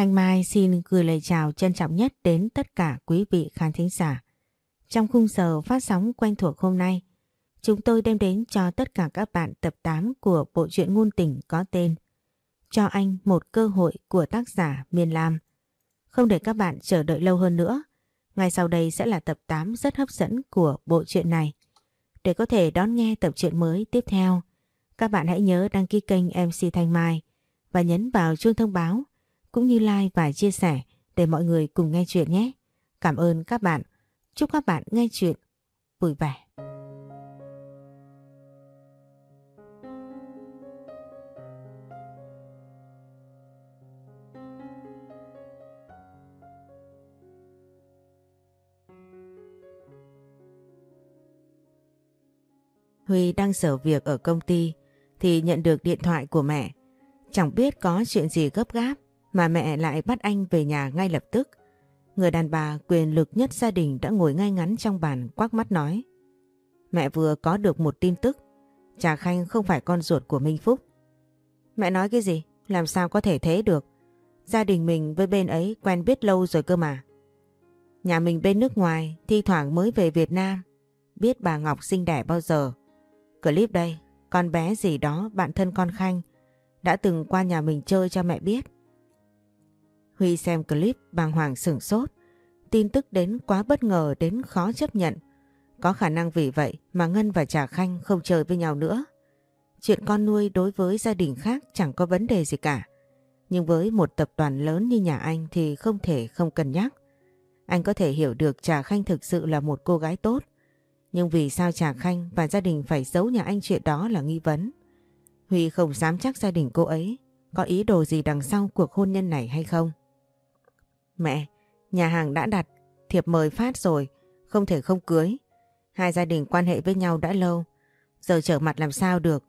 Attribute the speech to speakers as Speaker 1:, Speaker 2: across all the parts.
Speaker 1: Thanh Mai xin gửi lời chào trân trọng nhất đến tất cả quý vị khán thính giả. Trong khung giờ phát sóng quen thuộc hôm nay, chúng tôi đem đến cho tất cả các bạn tập 8 của bộ truyện ngôn tình có tên Cho anh một cơ hội của tác giả Miền Lam. Không để các bạn chờ đợi lâu hơn nữa, ngay sau đây sẽ là tập 8 rất hấp dẫn của bộ truyện này. Để có thể đón nghe tập truyện mới tiếp theo, các bạn hãy nhớ đăng ký kênh MC Thanh Mai và nhấn vào chuông thông báo cũng như like và chia sẻ để mọi người cùng nghe chuyện nhé. Cảm ơn các bạn. Chúc các bạn nghe chuyện vui vẻ. Huy đang sở việc ở công ty thì nhận được điện thoại của mẹ. Chẳng biết có chuyện gì gấp gáp mà mẹ lại bắt anh về nhà ngay lập tức. Người đàn bà quyền lực nhất gia đình đã ngồi ngay ngắn trong bàn quắc mắt nói. Mẹ vừa có được một tin tức, Trà Khanh không phải con ruột của Minh Phúc. Mẹ nói cái gì? Làm sao có thể thế được? Gia đình mình với bên ấy quen biết lâu rồi cơ mà. Nhà mình bên nước ngoài, thi thoảng mới về Việt Nam. Biết bà Ngọc sinh đẻ bao giờ. Clip đây, con bé gì đó bạn thân con Khanh đã từng qua nhà mình chơi cho mẹ biết. Huy xem clip bàng hoàng sửng sốt. Tin tức đến quá bất ngờ, đến khó chấp nhận. Có khả năng vì vậy mà Ngân và Trà Khanh không chơi với nhau nữa. Chuyện con nuôi đối với gia đình khác chẳng có vấn đề gì cả. Nhưng với một tập đoàn lớn như nhà anh thì không thể không cân nhắc. Anh có thể hiểu được Trà Khanh thực sự là một cô gái tốt. Nhưng vì sao Trà Khanh và gia đình phải giấu nhà anh chuyện đó là nghi vấn. Huy không dám chắc gia đình cô ấy có ý đồ gì đằng sau cuộc hôn nhân này hay không. Mẹ, nhà hàng đã đặt, thiệp mời phát rồi, không thể không cưới. Hai gia đình quan hệ với nhau đã lâu, giờ trở mặt làm sao được.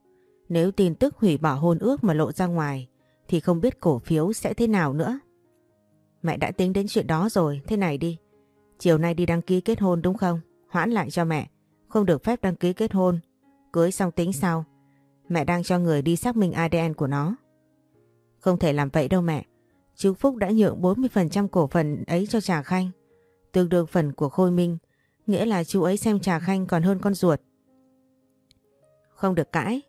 Speaker 1: Nếu tin tức hủy bỏ hôn ước mà lộ ra ngoài, thì không biết cổ phiếu sẽ thế nào nữa. Mẹ đã tính đến chuyện đó rồi, thế này đi. Chiều nay đi đăng ký kết hôn đúng không? Hoãn lại cho mẹ, không được phép đăng ký kết hôn. Cưới xong tính sau. Mẹ đang cho người đi xác minh ADN của nó. Không thể làm vậy đâu mẹ. Chú Phúc đã nhượng 40% cổ phần ấy cho Trà Khanh. Tương đương phần của Khôi Minh. Nghĩa là chú ấy xem Trà Khanh còn hơn con ruột. Không được cãi.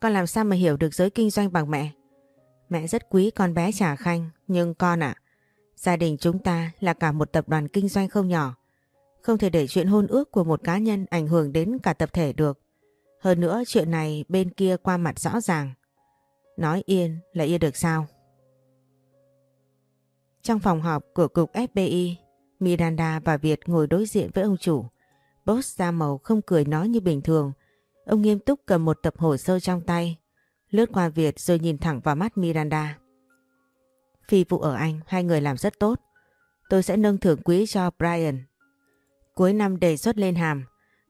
Speaker 1: Con làm sao mà hiểu được giới kinh doanh bằng mẹ? Mẹ rất quý con bé Trà Khanh. Nhưng con ạ, gia đình chúng ta là cả một tập đoàn kinh doanh không nhỏ. Không thể để chuyện hôn ước của một cá nhân ảnh hưởng đến cả tập thể được. Hơn nữa chuyện này bên kia qua mặt rõ ràng. Nói yên là yên được sao? Trong phòng họp của cục FBI, Miranda và Việt ngồi đối diện với ông chủ. Boss ra màu không cười nói như bình thường. Ông nghiêm túc cầm một tập hồ sơ trong tay, lướt qua Việt rồi nhìn thẳng vào mắt Miranda. Phi vụ ở Anh, hai người làm rất tốt. Tôi sẽ nâng thưởng quý cho Brian. Cuối năm đề xuất lên hàm,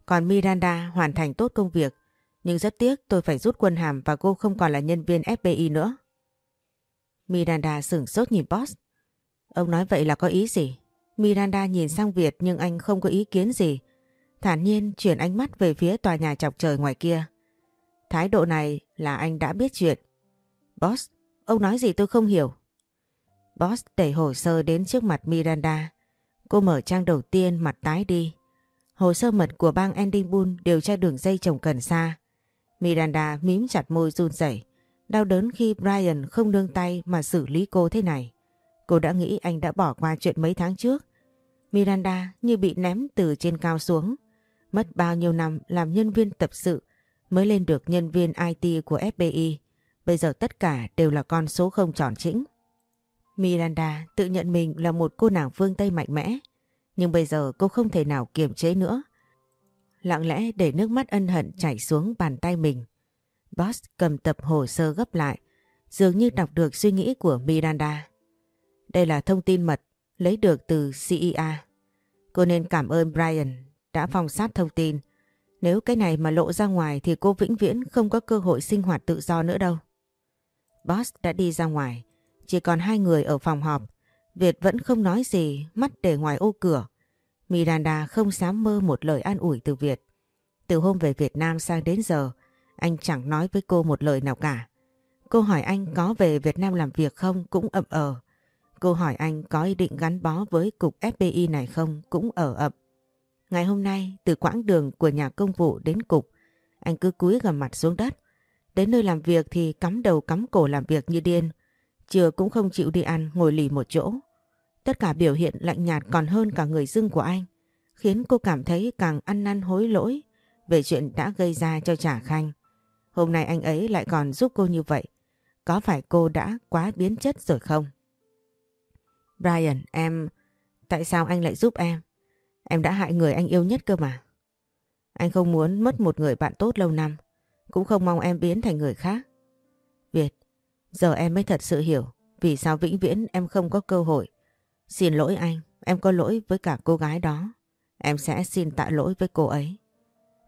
Speaker 1: còn Miranda hoàn thành tốt công việc. Nhưng rất tiếc tôi phải rút quân hàm và cô không còn là nhân viên FBI nữa. Miranda sửng sốt nhìn boss. Ông nói vậy là có ý gì? Miranda nhìn sang Việt nhưng anh không có ý kiến gì. Thản nhiên chuyển ánh mắt về phía tòa nhà chọc trời ngoài kia. Thái độ này là anh đã biết chuyện. Boss, ông nói gì tôi không hiểu. Boss đẩy hồ sơ đến trước mặt Miranda. Cô mở trang đầu tiên mặt tái đi. Hồ sơ mật của bang Edinburgh điều tra đường dây trồng cần sa. Miranda mím chặt môi run rẩy, đau đớn khi Brian không nương tay mà xử lý cô thế này. Cô đã nghĩ anh đã bỏ qua chuyện mấy tháng trước. Miranda như bị ném từ trên cao xuống. Mất bao nhiêu năm làm nhân viên tập sự mới lên được nhân viên IT của FBI. Bây giờ tất cả đều là con số không tròn chỉnh. Miranda tự nhận mình là một cô nàng phương Tây mạnh mẽ. Nhưng bây giờ cô không thể nào kiềm chế nữa. Lặng lẽ để nước mắt ân hận chảy xuống bàn tay mình. Boss cầm tập hồ sơ gấp lại, dường như đọc được suy nghĩ của Miranda. Đây là thông tin mật lấy được từ CIA. Cô nên cảm ơn Brian đã phong sát thông tin. Nếu cái này mà lộ ra ngoài thì cô vĩnh viễn không có cơ hội sinh hoạt tự do nữa đâu. Boss đã đi ra ngoài, chỉ còn hai người ở phòng họp. Việt vẫn không nói gì, mắt để ngoài ô cửa. Miranda không dám mơ một lời an ủi từ Việt. Từ hôm về Việt Nam sang đến giờ, anh chẳng nói với cô một lời nào cả. Cô hỏi anh có về Việt Nam làm việc không cũng ậm ờ. Cô hỏi anh có ý định gắn bó với cục FBI này không cũng ở ập. Ngày hôm nay, từ quãng đường của nhà công vụ đến cục, anh cứ cúi gầm mặt xuống đất. Đến nơi làm việc thì cắm đầu cắm cổ làm việc như điên. Trưa cũng không chịu đi ăn, ngồi lì một chỗ. Tất cả biểu hiện lạnh nhạt còn hơn cả người dưng của anh. Khiến cô cảm thấy càng ăn năn hối lỗi về chuyện đã gây ra cho Trả Khanh. Hôm nay anh ấy lại còn giúp cô như vậy. Có phải cô đã quá biến chất rồi không? Brian, em... Tại sao anh lại giúp em? Em đã hại người anh yêu nhất cơ mà. Anh không muốn mất một người bạn tốt lâu năm. Cũng không mong em biến thành người khác. Việt, giờ em mới thật sự hiểu vì sao vĩnh viễn em không có cơ hội. Xin lỗi anh, em có lỗi với cả cô gái đó. Em sẽ xin tạ lỗi với cô ấy.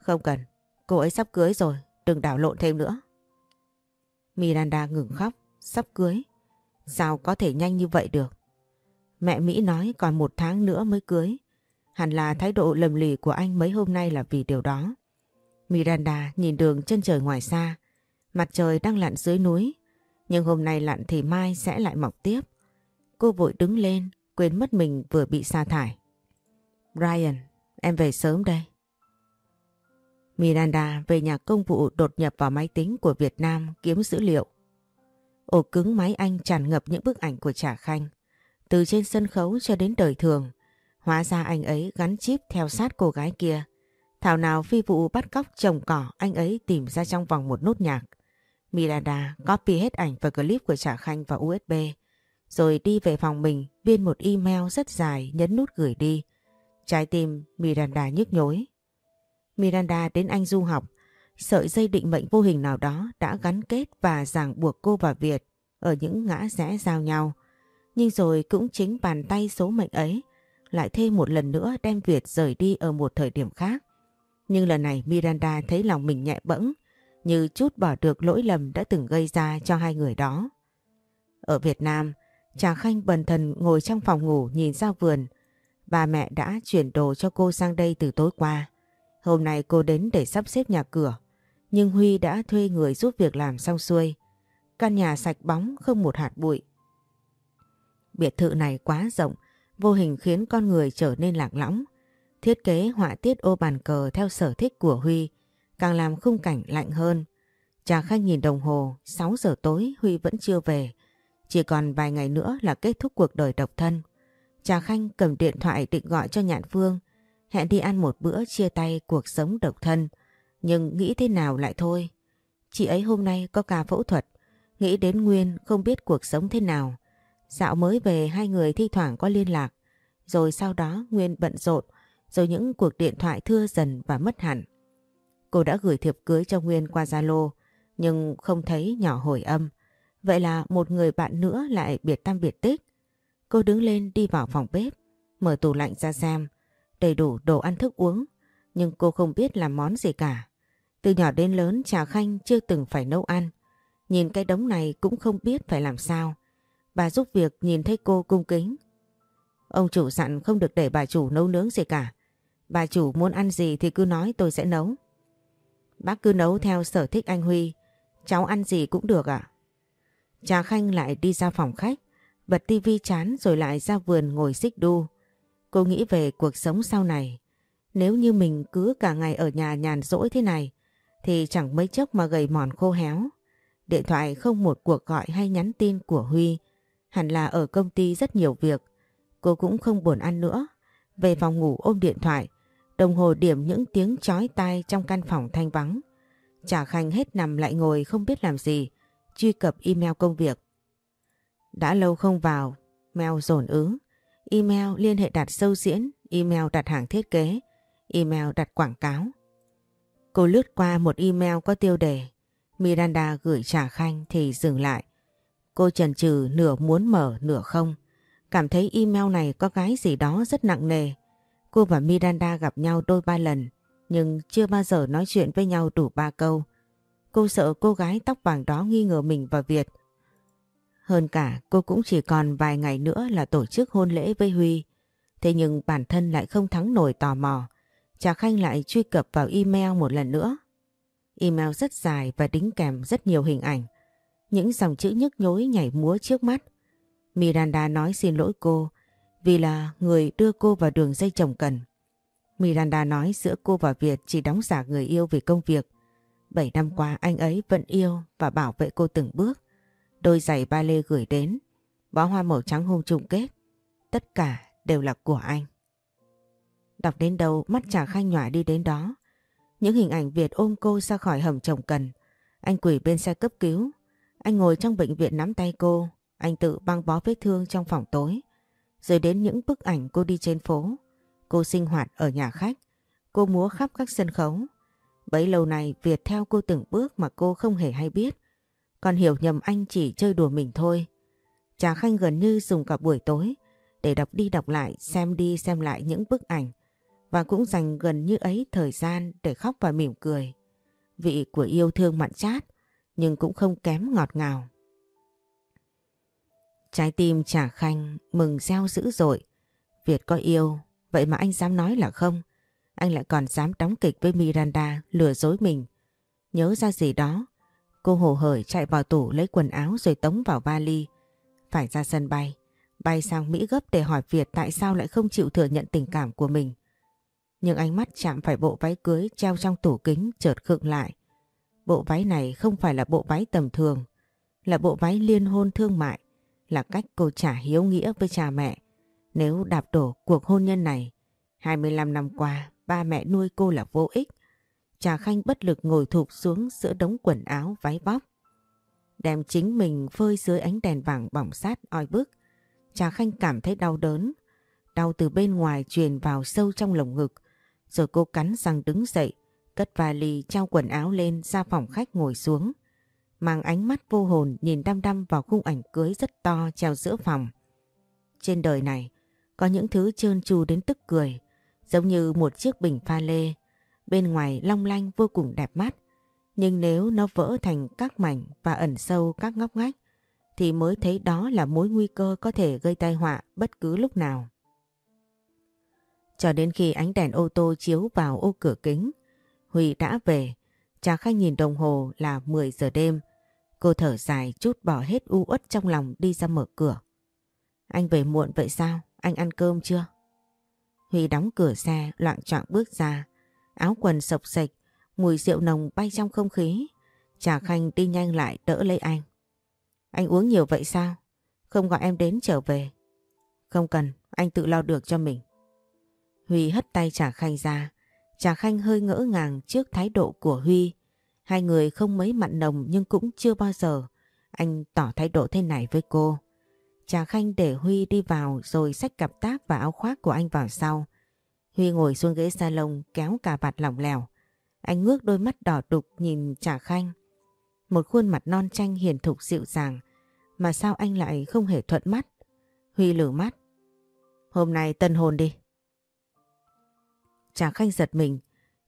Speaker 1: Không cần, cô ấy sắp cưới rồi, đừng đảo lộn thêm nữa. Miranda ngừng khóc, sắp cưới. Sao có thể nhanh như vậy được? Mẹ Mỹ nói còn một tháng nữa mới cưới. Hẳn là thái độ lầm lì của anh mấy hôm nay là vì điều đó. Miranda nhìn đường chân trời ngoài xa. Mặt trời đang lặn dưới núi. Nhưng hôm nay lặn thì mai sẽ lại mọc tiếp. Cô vội đứng lên, quên mất mình vừa bị sa thải. Brian, em về sớm đây. Miranda về nhà công vụ đột nhập vào máy tính của Việt Nam kiếm dữ liệu. Ổ cứng máy anh tràn ngập những bức ảnh của Trà Khanh. Từ trên sân khấu cho đến đời thường. Hóa ra anh ấy gắn chip theo sát cô gái kia. Thảo nào phi vụ bắt cóc trồng cỏ anh ấy tìm ra trong vòng một nốt nhạc. Miranda copy hết ảnh và clip của Trà Khanh vào USB. Rồi đi về phòng mình biên một email rất dài nhấn nút gửi đi. Trái tim Miranda nhức nhối. Miranda đến Anh du học, sợi dây định mệnh vô hình nào đó đã gắn kết và ràng buộc cô và Việt ở những ngã rẽ giao nhau. Nhưng rồi cũng chính bàn tay số mệnh ấy lại thêm một lần nữa đem Việt rời đi ở một thời điểm khác. Nhưng lần này Miranda thấy lòng mình nhẹ bẫng, như chút bỏ được lỗi lầm đã từng gây ra cho hai người đó. Ở Việt Nam, Trà Khanh bần thần ngồi trong phòng ngủ nhìn ra vườn. Bà mẹ đã chuyển đồ cho cô sang đây từ tối qua. Hôm nay cô đến để sắp xếp nhà cửa, nhưng Huy đã thuê người giúp việc làm xong xuôi. Căn nhà sạch bóng không một hạt bụi. Biệt thự này quá rộng, vô hình khiến con người trở nên lạc lõng. Thiết kế họa tiết ô bàn cờ theo sở thích của Huy càng làm khung cảnh lạnh hơn. Trà Khanh nhìn đồng hồ, 6 giờ tối Huy vẫn chưa về. Chỉ còn vài ngày nữa là kết thúc cuộc đời độc thân. Trà Khanh cầm điện thoại định gọi cho Nhạn Phương hẹn đi ăn một bữa chia tay cuộc sống độc thân, nhưng nghĩ thế nào lại thôi. Chị ấy hôm nay có ca phẫu thuật, nghĩ đến Nguyên không biết cuộc sống thế nào. Dạo mới về hai người thi thoảng có liên lạc, rồi sau đó Nguyên bận rộn, rồi những cuộc điện thoại thưa dần và mất hẳn. Cô đã gửi thiệp cưới cho Nguyên qua Zalo, nhưng không thấy nhỏ hồi âm. Vậy là một người bạn nữa lại biệt tâm biệt tích. Cô đứng lên đi vào phòng bếp, mở tủ lạnh ra xem, đầy đủ đồ ăn thức uống, nhưng cô không biết làm món gì cả. Từ nhỏ đến lớn Trà Khanh chưa từng phải nấu ăn. Nhìn cái đống này cũng không biết phải làm sao. Bà giúp việc nhìn thấy cô cung kính. Ông chủ dặn không được để bà chủ nấu nướng gì cả. Bà chủ muốn ăn gì thì cứ nói tôi sẽ nấu. Bác cứ nấu theo sở thích anh Huy. Cháu ăn gì cũng được ạ. À? Trà Khanh lại đi ra phòng khách, bật tivi chán rồi lại ra vườn ngồi xích đu. Cô nghĩ về cuộc sống sau này. Nếu như mình cứ cả ngày ở nhà nhàn rỗi thế này thì chẳng mấy chốc mà gầy mòn khô héo. Điện thoại không một cuộc gọi hay nhắn tin của Huy. Hẳn là ở công ty rất nhiều việc. Cô cũng không buồn ăn nữa. Về phòng ngủ ôm điện thoại. Đồng hồ điểm những tiếng chói tai trong căn phòng thanh vắng. trà Khanh hết nằm lại ngồi không biết làm gì. Truy cập email công việc. Đã lâu không vào. Mail dồn ứ email liên hệ đặt sâu diễn, email đặt hàng thiết kế, email đặt quảng cáo. Cô lướt qua một email có tiêu đề Miranda gửi trà khanh thì dừng lại. Cô chần chừ nửa muốn mở, nửa không. Cảm thấy email này có cái gì đó rất nặng nề. Cô và Miranda gặp nhau đôi ba lần, nhưng chưa bao giờ nói chuyện với nhau đủ ba câu. Cô sợ cô gái tóc vàng đó nghi ngờ mình và Việt hơn cả, cô cũng chỉ còn vài ngày nữa là tổ chức hôn lễ với Huy. Thế nhưng bản thân lại không thắng nổi tò mò. Trà Khanh lại truy cập vào email một lần nữa. Email rất dài và đính kèm rất nhiều hình ảnh. Những dòng chữ nhức nhối nhảy múa trước mắt. Miranda nói xin lỗi cô vì là người đưa cô vào đường dây chồng cần. Miranda nói giữa cô và Việt chỉ đóng giả người yêu vì công việc. Bảy năm qua anh ấy vẫn yêu và bảo vệ cô từng bước. Đôi giày ba lê gửi đến, bó hoa màu trắng hôm chung kết. Tất cả đều là của anh. Đọc đến đâu mắt trà khanh nhỏa đi đến đó. Những hình ảnh Việt ôm cô ra khỏi hầm chồng cần. Anh quỷ bên xe cấp cứu. Anh ngồi trong bệnh viện nắm tay cô. Anh tự băng bó vết thương trong phòng tối. Rồi đến những bức ảnh cô đi trên phố. Cô sinh hoạt ở nhà khách. Cô múa khắp các sân khấu. Bấy lâu này Việt theo cô từng bước mà cô không hề hay biết. Còn hiểu nhầm anh chỉ chơi đùa mình thôi. Trà Khanh gần như dùng cả buổi tối để đọc đi đọc lại, xem đi xem lại những bức ảnh và cũng dành gần như ấy thời gian để khóc và mỉm cười. Vị của yêu thương mặn chát nhưng cũng không kém ngọt ngào. Trái tim trả Khanh mừng reo dữ dội. Việt có yêu, vậy mà anh dám nói là không. Anh lại còn dám đóng kịch với Miranda lừa dối mình. Nhớ ra gì đó, cô hồ hởi chạy vào tủ lấy quần áo rồi tống vào vali. Phải ra sân bay, bay sang Mỹ gấp để hỏi Việt tại sao lại không chịu thừa nhận tình cảm của mình. Nhưng ánh mắt chạm phải bộ váy cưới treo trong tủ kính chợt khựng lại. Bộ váy này không phải là bộ váy tầm thường, là bộ váy liên hôn thương mại, là cách cô trả hiếu nghĩa với cha mẹ. Nếu đạp đổ cuộc hôn nhân này, 25 năm qua ba mẹ nuôi cô là vô ích. Trà Khanh bất lực ngồi thụp xuống giữa đống quần áo váy bóc. Đem chính mình phơi dưới ánh đèn vàng bỏng sát oi bức. Trà Khanh cảm thấy đau đớn. Đau từ bên ngoài truyền vào sâu trong lồng ngực. Rồi cô cắn răng đứng dậy, cất vali trao quần áo lên ra phòng khách ngồi xuống. Mang ánh mắt vô hồn nhìn đăm đăm vào khung ảnh cưới rất to treo giữa phòng. Trên đời này, có những thứ trơn tru đến tức cười, giống như một chiếc bình pha lê, bên ngoài long lanh vô cùng đẹp mắt. Nhưng nếu nó vỡ thành các mảnh và ẩn sâu các ngóc ngách, thì mới thấy đó là mối nguy cơ có thể gây tai họa bất cứ lúc nào. Cho đến khi ánh đèn ô tô chiếu vào ô cửa kính, Huy đã về. Trà Khanh nhìn đồng hồ là 10 giờ đêm. Cô thở dài chút bỏ hết u uất trong lòng đi ra mở cửa. Anh về muộn vậy sao? Anh ăn cơm chưa? Huy đóng cửa xe loạn trọng bước ra. Áo quần sộc sạch, mùi rượu nồng bay trong không khí. Trà Khanh đi nhanh lại đỡ lấy anh. Anh uống nhiều vậy sao? Không gọi em đến trở về. Không cần, anh tự lo được cho mình. Huy hất tay Trà Khanh ra. Trà Khanh hơi ngỡ ngàng trước thái độ của Huy. Hai người không mấy mặn nồng nhưng cũng chưa bao giờ anh tỏ thái độ thế này với cô. Trà Khanh để Huy đi vào rồi xách cặp tác và áo khoác của anh vào sau. Huy ngồi xuống ghế salon kéo cà vạt lỏng lẻo. Anh ngước đôi mắt đỏ đục nhìn Trà Khanh. Một khuôn mặt non chanh hiền thục dịu dàng, mà sao anh lại không hề thuận mắt. Huy lử mắt. Hôm nay tân hồn đi. Trà Khanh giật mình.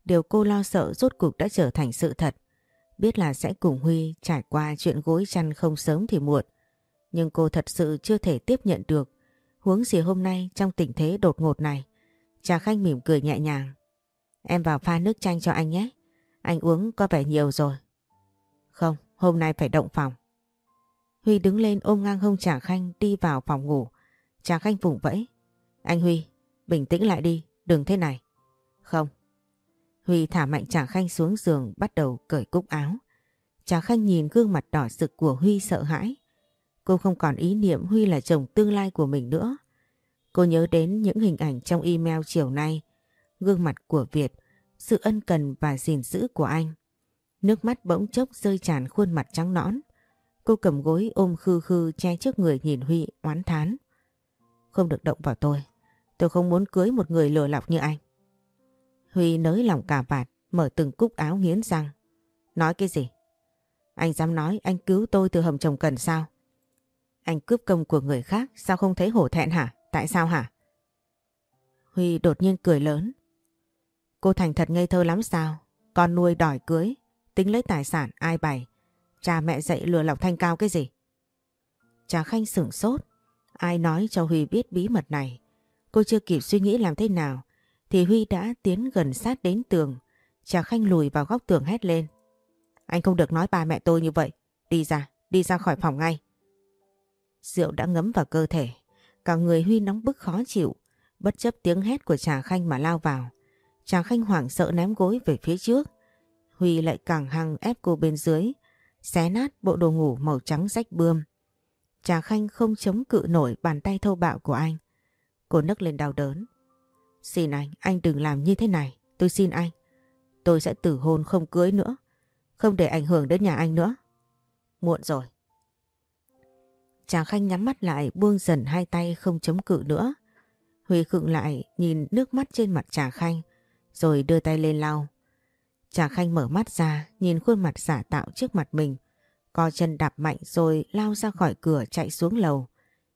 Speaker 1: Điều cô lo sợ rốt cuộc đã trở thành sự thật. Biết là sẽ cùng Huy trải qua chuyện gối chăn không sớm thì muộn. Nhưng cô thật sự chưa thể tiếp nhận được. Huống gì hôm nay trong tình thế đột ngột này. Trà Khanh mỉm cười nhẹ nhàng. Em vào pha nước chanh cho anh nhé. Anh uống có vẻ nhiều rồi. Không, hôm nay phải động phòng. Huy đứng lên ôm ngang hông Trà Khanh đi vào phòng ngủ. Trà Khanh vùng vẫy. Anh Huy, bình tĩnh lại đi, đừng thế này. Không. Huy thả mạnh Trà Khanh xuống giường bắt đầu cởi cúc áo. Trà Khanh nhìn gương mặt đỏ sực của Huy sợ hãi. Cô không còn ý niệm Huy là chồng tương lai của mình nữa. Cô nhớ đến những hình ảnh trong email chiều nay, gương mặt của Việt, sự ân cần và gìn giữ của anh. Nước mắt bỗng chốc rơi tràn khuôn mặt trắng nõn. Cô cầm gối ôm khư khư che trước người nhìn Huy oán thán. Không được động vào tôi. Tôi không muốn cưới một người lừa lọc như anh. Huy nới lòng cả vạt, mở từng cúc áo nghiến răng. Nói cái gì? Anh dám nói anh cứu tôi từ hầm chồng cần sao? Anh cướp công của người khác sao không thấy hổ thẹn hả? Tại sao hả? Huy đột nhiên cười lớn. Cô thành thật ngây thơ lắm sao? Con nuôi đòi cưới, tính lấy tài sản ai bày. Cha mẹ dạy lừa lọc thanh cao cái gì? Trà Khanh sửng sốt. Ai nói cho Huy biết bí mật này? Cô chưa kịp suy nghĩ làm thế nào thì Huy đã tiến gần sát đến tường. Trà Khanh lùi vào góc tường hét lên. Anh không được nói ba mẹ tôi như vậy. Đi ra, đi ra khỏi phòng ngay. Rượu đã ngấm vào cơ thể. Cả người Huy nóng bức khó chịu. Bất chấp tiếng hét của Trà Khanh mà lao vào. Trà Khanh hoảng sợ ném gối về phía trước. Huy lại càng hăng ép cô bên dưới. Xé nát bộ đồ ngủ màu trắng rách bươm. Trà Khanh không chống cự nổi bàn tay thô bạo của anh. Cô nấc lên đau đớn. Xin anh, anh đừng làm như thế này. Tôi xin anh. Tôi sẽ tử hôn không cưới nữa. Không để ảnh hưởng đến nhà anh nữa. Muộn rồi. chàng Khanh nhắm mắt lại buông dần hai tay không chống cự nữa. Huy khựng lại nhìn nước mắt trên mặt Trà Khanh rồi đưa tay lên lau. Trà Khanh mở mắt ra nhìn khuôn mặt giả tạo trước mặt mình. Co chân đạp mạnh rồi lao ra khỏi cửa chạy xuống lầu.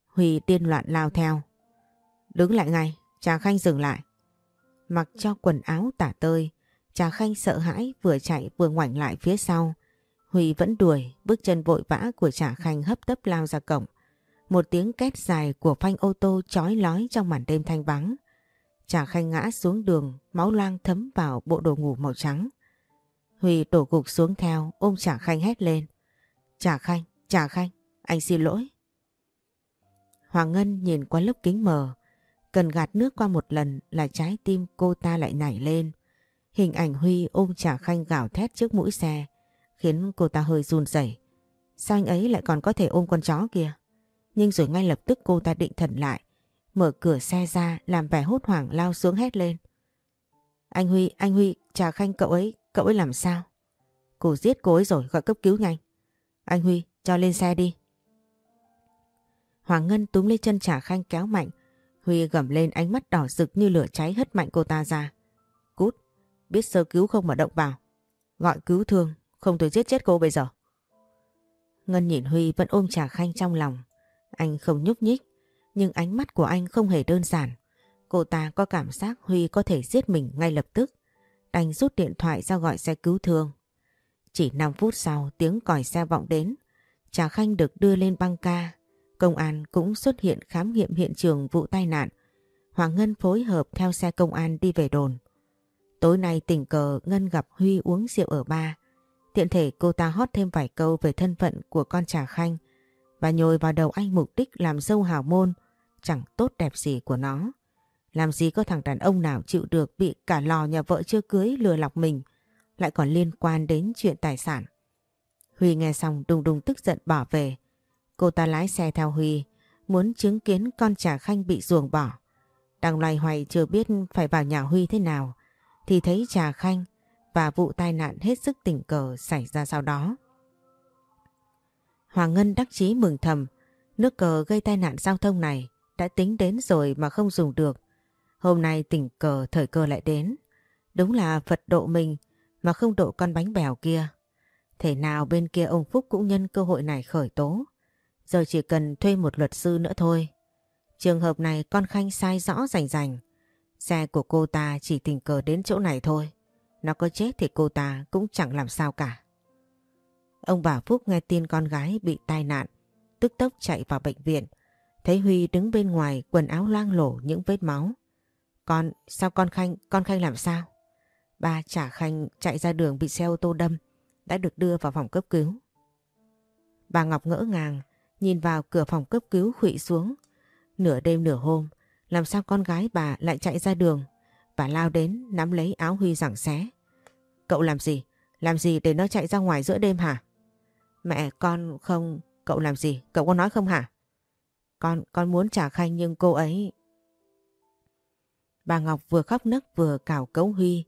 Speaker 1: Huy điên loạn lao theo. Đứng lại ngay, Trà Khanh dừng lại. Mặc cho quần áo tả tơi, Trà Khanh sợ hãi vừa chạy vừa ngoảnh lại phía sau. Huy vẫn đuổi, bước chân vội vã của Trà Khanh hấp tấp lao ra cổng. Một tiếng két dài của phanh ô tô chói lói trong màn đêm thanh vắng. Trà Khanh ngã xuống đường, máu loang thấm vào bộ đồ ngủ màu trắng. Huy đổ gục xuống theo, ôm Trà Khanh hét lên. Trà Khanh, Trà Khanh, anh xin lỗi. Hoàng Ngân nhìn qua lớp kính mờ, cần gạt nước qua một lần là trái tim cô ta lại nảy lên. Hình ảnh Huy ôm Trà Khanh gào thét trước mũi xe, khiến cô ta hơi run rẩy. Sao anh ấy lại còn có thể ôm con chó kia? Nhưng rồi ngay lập tức cô ta định thần lại, mở cửa xe ra làm vẻ hốt hoảng lao xuống hét lên. Anh Huy, anh Huy, Trà Khanh cậu ấy, cậu ấy làm sao? Cô giết cô ấy rồi, gọi cấp cứu nhanh. Anh Huy, cho lên xe đi. Hoàng Ngân túm lấy chân Trà Khanh kéo mạnh. Huy gầm lên ánh mắt đỏ rực như lửa cháy hất mạnh cô ta ra. Cút, biết sơ cứu không mà động vào. Gọi cứu thương, không tôi giết chết cô bây giờ. Ngân nhìn Huy vẫn ôm Trà Khanh trong lòng. Anh không nhúc nhích, nhưng ánh mắt của anh không hề đơn giản. Cô ta có cảm giác Huy có thể giết mình ngay lập tức. Đành rút điện thoại ra gọi xe cứu thương. Chỉ 5 phút sau tiếng còi xe vọng đến. Trà Khanh được đưa lên băng ca. Công an cũng xuất hiện khám nghiệm hiện trường vụ tai nạn. Hoàng Ngân phối hợp theo xe công an đi về đồn. Tối nay tình cờ Ngân gặp Huy uống rượu ở ba. Tiện thể cô ta hót thêm vài câu về thân phận của con Trà Khanh và nhồi vào đầu anh mục đích làm dâu hào môn, chẳng tốt đẹp gì của nó. Làm gì có thằng đàn ông nào chịu được bị cả lò nhà vợ chưa cưới lừa lọc mình, lại còn liên quan đến chuyện tài sản. Huy nghe xong đùng đùng tức giận bỏ về. Cô ta lái xe theo Huy, muốn chứng kiến con trà khanh bị ruồng bỏ. Đang loay hoay chưa biết phải vào nhà Huy thế nào, thì thấy trà khanh và vụ tai nạn hết sức tình cờ xảy ra sau đó. Hoàng Ngân đắc chí mừng thầm, nước cờ gây tai nạn giao thông này đã tính đến rồi mà không dùng được. Hôm nay tình cờ thời cơ lại đến. Đúng là Phật độ mình mà không độ con bánh bèo kia. Thể nào bên kia ông Phúc cũng nhân cơ hội này khởi tố. Giờ chỉ cần thuê một luật sư nữa thôi. Trường hợp này con Khanh sai rõ rành rành. Xe của cô ta chỉ tình cờ đến chỗ này thôi. Nó có chết thì cô ta cũng chẳng làm sao cả. Ông bà Phúc nghe tin con gái bị tai nạn, tức tốc chạy vào bệnh viện. Thấy Huy đứng bên ngoài quần áo loang lổ những vết máu. Con, sao con Khanh, con Khanh làm sao? Ba trả Khanh chạy ra đường bị xe ô tô đâm, đã được đưa vào phòng cấp cứu. Bà Ngọc ngỡ ngàng, nhìn vào cửa phòng cấp cứu khụy xuống. Nửa đêm nửa hôm, làm sao con gái bà lại chạy ra đường? Bà lao đến nắm lấy áo Huy giảng xé. Cậu làm gì? Làm gì để nó chạy ra ngoài giữa đêm hả? Mẹ con không... Cậu làm gì? Cậu có nói không hả? Con, con muốn trả khanh nhưng cô ấy... Bà Ngọc vừa khóc nức vừa cào cấu Huy.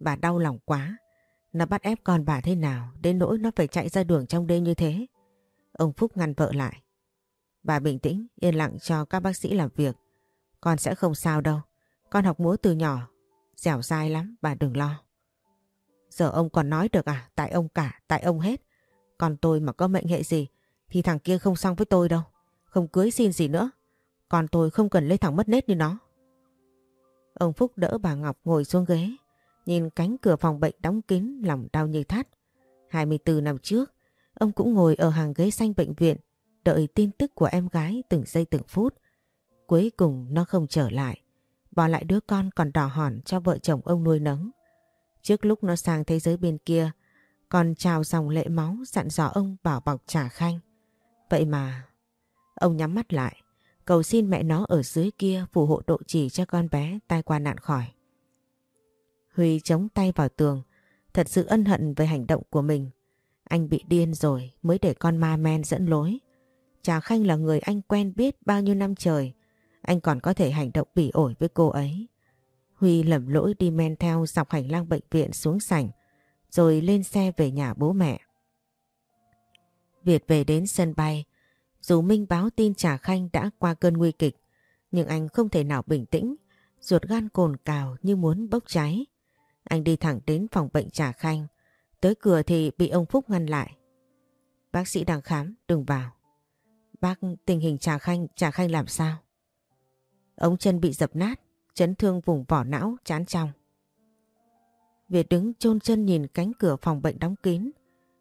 Speaker 1: Bà đau lòng quá. Nó bắt ép con bà thế nào đến nỗi nó phải chạy ra đường trong đêm như thế. Ông Phúc ngăn vợ lại. Bà bình tĩnh, yên lặng cho các bác sĩ làm việc. Con sẽ không sao đâu. Con học múa từ nhỏ. Dẻo dai lắm, bà đừng lo. Giờ ông còn nói được à? Tại ông cả, tại ông hết. Còn tôi mà có mệnh hệ gì thì thằng kia không xong với tôi đâu. Không cưới xin gì nữa. Còn tôi không cần lấy thằng mất nết như nó. Ông Phúc đỡ bà Ngọc ngồi xuống ghế. Nhìn cánh cửa phòng bệnh đóng kín lòng đau như thắt. 24 năm trước, ông cũng ngồi ở hàng ghế xanh bệnh viện đợi tin tức của em gái từng giây từng phút. Cuối cùng nó không trở lại. Bỏ lại đứa con còn đỏ hòn cho vợ chồng ông nuôi nấng. Trước lúc nó sang thế giới bên kia, còn trào dòng lệ máu dặn dò ông bảo bọc trả khanh. Vậy mà, Ông nhắm mắt lại, cầu xin mẹ nó ở dưới kia phù hộ độ trì cho con bé tai qua nạn khỏi. Huy chống tay vào tường, thật sự ân hận về hành động của mình. Anh bị điên rồi mới để con ma men dẫn lối. Trà Khanh là người anh quen biết bao nhiêu năm trời. Anh còn có thể hành động bỉ ổi với cô ấy. Huy lầm lỗi đi men theo dọc hành lang bệnh viện xuống sảnh, rồi lên xe về nhà bố mẹ. Việt về đến sân bay, dù Minh báo tin Trà Khanh đã qua cơn nguy kịch, nhưng anh không thể nào bình tĩnh, ruột gan cồn cào như muốn bốc cháy. Anh đi thẳng đến phòng bệnh Trà Khanh, tới cửa thì bị ông Phúc ngăn lại. Bác sĩ đang khám, đừng vào. Bác tình hình Trà Khanh, Trà Khanh làm sao? Ông chân bị dập nát, chấn thương vùng vỏ não, chán trong. Việt đứng chôn chân nhìn cánh cửa phòng bệnh đóng kín,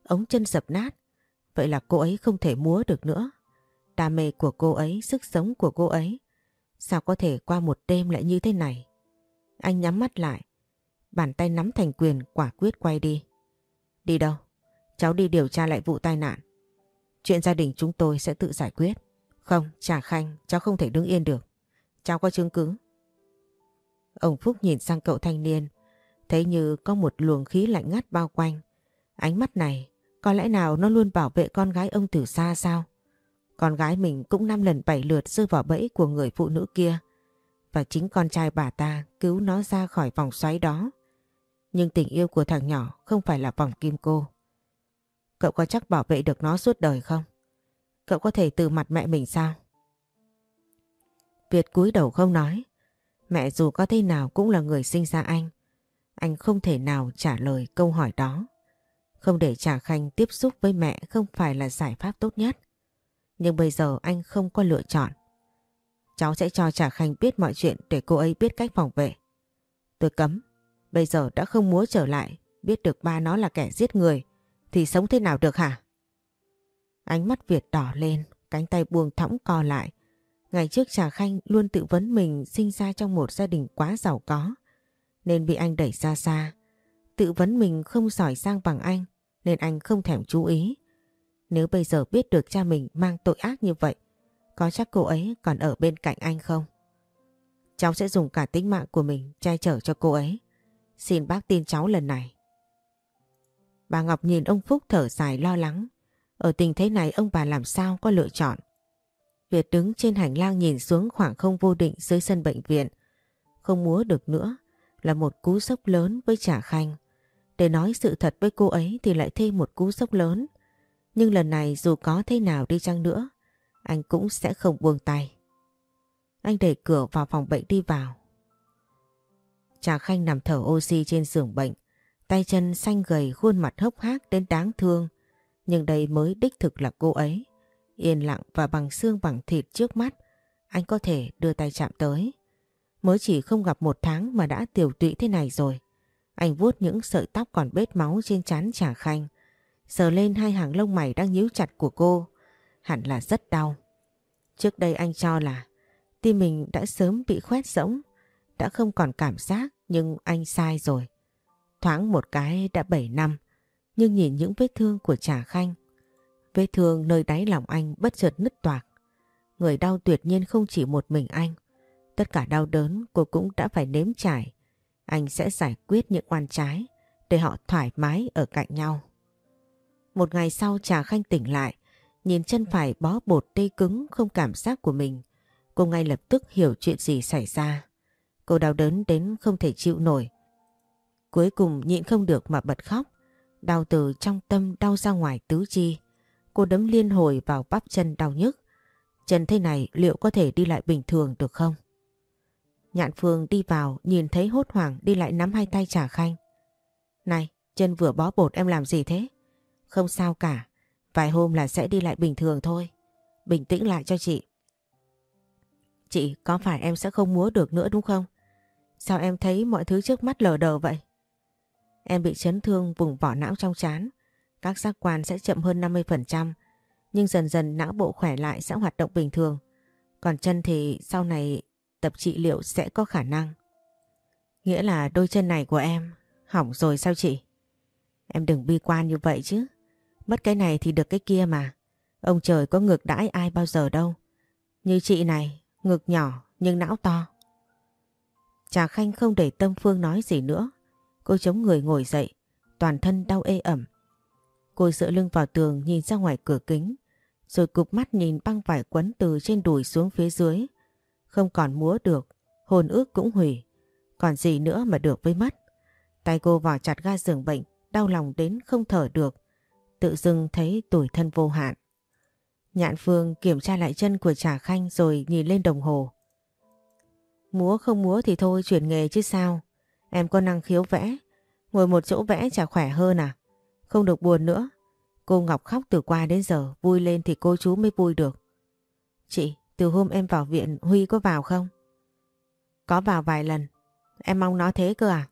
Speaker 1: ống chân dập nát. Vậy là cô ấy không thể múa được nữa. Đam mê của cô ấy, sức sống của cô ấy. Sao có thể qua một đêm lại như thế này? Anh nhắm mắt lại, bàn tay nắm thành quyền quả quyết quay đi. Đi đâu? Cháu đi điều tra lại vụ tai nạn. Chuyện gia đình chúng tôi sẽ tự giải quyết. Không, Trà Khanh, cháu không thể đứng yên được. Cháu có chứng cứ. Ông Phúc nhìn sang cậu thanh niên, thấy như có một luồng khí lạnh ngắt bao quanh. Ánh mắt này, có lẽ nào nó luôn bảo vệ con gái ông từ xa sao? Con gái mình cũng năm lần bảy lượt rơi vào bẫy của người phụ nữ kia. Và chính con trai bà ta cứu nó ra khỏi vòng xoáy đó. Nhưng tình yêu của thằng nhỏ không phải là vòng kim cô. Cậu có chắc bảo vệ được nó suốt đời không? Cậu có thể từ mặt mẹ mình sao? Việt cúi đầu không nói. Mẹ dù có thế nào cũng là người sinh ra anh. Anh không thể nào trả lời câu hỏi đó. Không để Trà Khanh tiếp xúc với mẹ không phải là giải pháp tốt nhất. Nhưng bây giờ anh không có lựa chọn. Cháu sẽ cho Trà Khanh biết mọi chuyện để cô ấy biết cách phòng vệ. Tôi cấm. Bây giờ đã không muốn trở lại, biết được ba nó là kẻ giết người, thì sống thế nào được hả? Ánh mắt Việt đỏ lên, cánh tay buông thõng co lại. Ngày trước Trà Khanh luôn tự vấn mình sinh ra trong một gia đình quá giàu có, nên bị anh đẩy xa xa. Tự vấn mình không giỏi sang bằng anh, nên anh không thèm chú ý. Nếu bây giờ biết được cha mình mang tội ác như vậy, có chắc cô ấy còn ở bên cạnh anh không? Cháu sẽ dùng cả tính mạng của mình che chở cho cô ấy. Xin bác tin cháu lần này. Bà Ngọc nhìn ông Phúc thở dài lo lắng. Ở tình thế này ông bà làm sao có lựa chọn. Việt đứng trên hành lang nhìn xuống khoảng không vô định dưới sân bệnh viện. Không múa được nữa là một cú sốc lớn với Trà Khanh. Để nói sự thật với cô ấy thì lại thêm một cú sốc lớn. Nhưng lần này dù có thế nào đi chăng nữa, anh cũng sẽ không buông tay. Anh đẩy cửa vào phòng bệnh đi vào. Trà Khanh nằm thở oxy trên giường bệnh, tay chân xanh gầy khuôn mặt hốc hác đến đáng thương. Nhưng đây mới đích thực là cô ấy. Yên lặng và bằng xương bằng thịt trước mắt, anh có thể đưa tay chạm tới. Mới chỉ không gặp một tháng mà đã tiểu tụy thế này rồi. Anh vuốt những sợi tóc còn bết máu trên trán Trà Khanh, sờ lên hai hàng lông mày đang nhíu chặt của cô. Hẳn là rất đau. Trước đây anh cho là tim mình đã sớm bị khoét rỗng, đã không còn cảm giác nhưng anh sai rồi. Thoáng một cái đã 7 năm, nhưng nhìn những vết thương của Trà Khanh, vết thương nơi đáy lòng anh bất chợt nứt toạc. Người đau tuyệt nhiên không chỉ một mình anh. Tất cả đau đớn cô cũng đã phải nếm trải. Anh sẽ giải quyết những oan trái để họ thoải mái ở cạnh nhau. Một ngày sau Trà Khanh tỉnh lại, nhìn chân phải bó bột tê cứng không cảm giác của mình. Cô ngay lập tức hiểu chuyện gì xảy ra. Cô đau đớn đến không thể chịu nổi. Cuối cùng nhịn không được mà bật khóc. Đau từ trong tâm đau ra ngoài tứ chi. Cô đấm liên hồi vào bắp chân đau nhức. Chân thế này liệu có thể đi lại bình thường được không? Nhạn Phương đi vào nhìn thấy hốt hoảng đi lại nắm hai tay trả khanh. Này, chân vừa bó bột em làm gì thế? Không sao cả, vài hôm là sẽ đi lại bình thường thôi. Bình tĩnh lại cho chị. Chị, có phải em sẽ không múa được nữa đúng không? Sao em thấy mọi thứ trước mắt lờ đờ vậy? Em bị chấn thương vùng vỏ não trong chán. Các giác quan sẽ chậm hơn 50%. Nhưng dần dần não bộ khỏe lại sẽ hoạt động bình thường. Còn chân thì sau này tập trị liệu sẽ có khả năng. Nghĩa là đôi chân này của em hỏng rồi sao chị? Em đừng bi quan như vậy chứ. Mất cái này thì được cái kia mà. Ông trời có ngược đãi ai bao giờ đâu. Như chị này, ngực nhỏ nhưng não to. Trà Khanh không để Tâm Phương nói gì nữa. Cô chống người ngồi dậy, toàn thân đau ê ẩm. Cô dựa lưng vào tường nhìn ra ngoài cửa kính, rồi cục mắt nhìn băng vải quấn từ trên đùi xuống phía dưới. Không còn múa được, hồn ước cũng hủy. Còn gì nữa mà được với mất. Tay cô vào chặt ga giường bệnh, đau lòng đến không thở được. Tự dưng thấy tủi thân vô hạn. Nhạn Phương kiểm tra lại chân của Trà Khanh rồi nhìn lên đồng hồ. Múa không múa thì thôi chuyển nghề chứ sao. Em có năng khiếu vẽ. Ngồi một chỗ vẽ chả khỏe hơn à? Không được buồn nữa. Cô Ngọc khóc từ qua đến giờ. Vui lên thì cô chú mới vui được. Chị, từ hôm em vào viện Huy có vào không? Có vào vài lần. Em mong nó thế cơ à?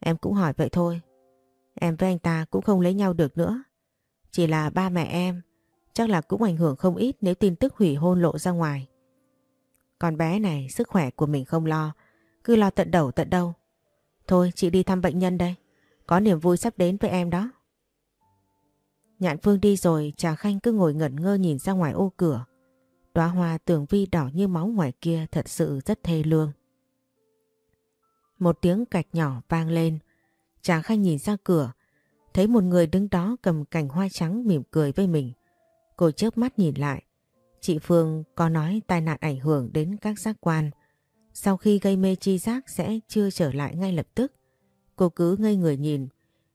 Speaker 1: Em cũng hỏi vậy thôi. Em với anh ta cũng không lấy nhau được nữa. Chỉ là ba mẹ em chắc là cũng ảnh hưởng không ít nếu tin tức hủy hôn lộ ra ngoài. Con bé này sức khỏe của mình không lo, cứ lo tận đầu tận đâu. Thôi chị đi thăm bệnh nhân đây, có niềm vui sắp đến với em đó. Nhạn Phương đi rồi, Trà Khanh cứ ngồi ngẩn ngơ nhìn ra ngoài ô cửa. Đóa hoa tường vi đỏ như máu ngoài kia thật sự rất thê lương. Một tiếng cạch nhỏ vang lên, Trà Khanh nhìn ra cửa, thấy một người đứng đó cầm cành hoa trắng mỉm cười với mình. Cô chớp mắt nhìn lại, Chị Phương có nói tai nạn ảnh hưởng đến các giác quan. Sau khi gây mê chi giác sẽ chưa trở lại ngay lập tức. Cô cứ ngây người nhìn.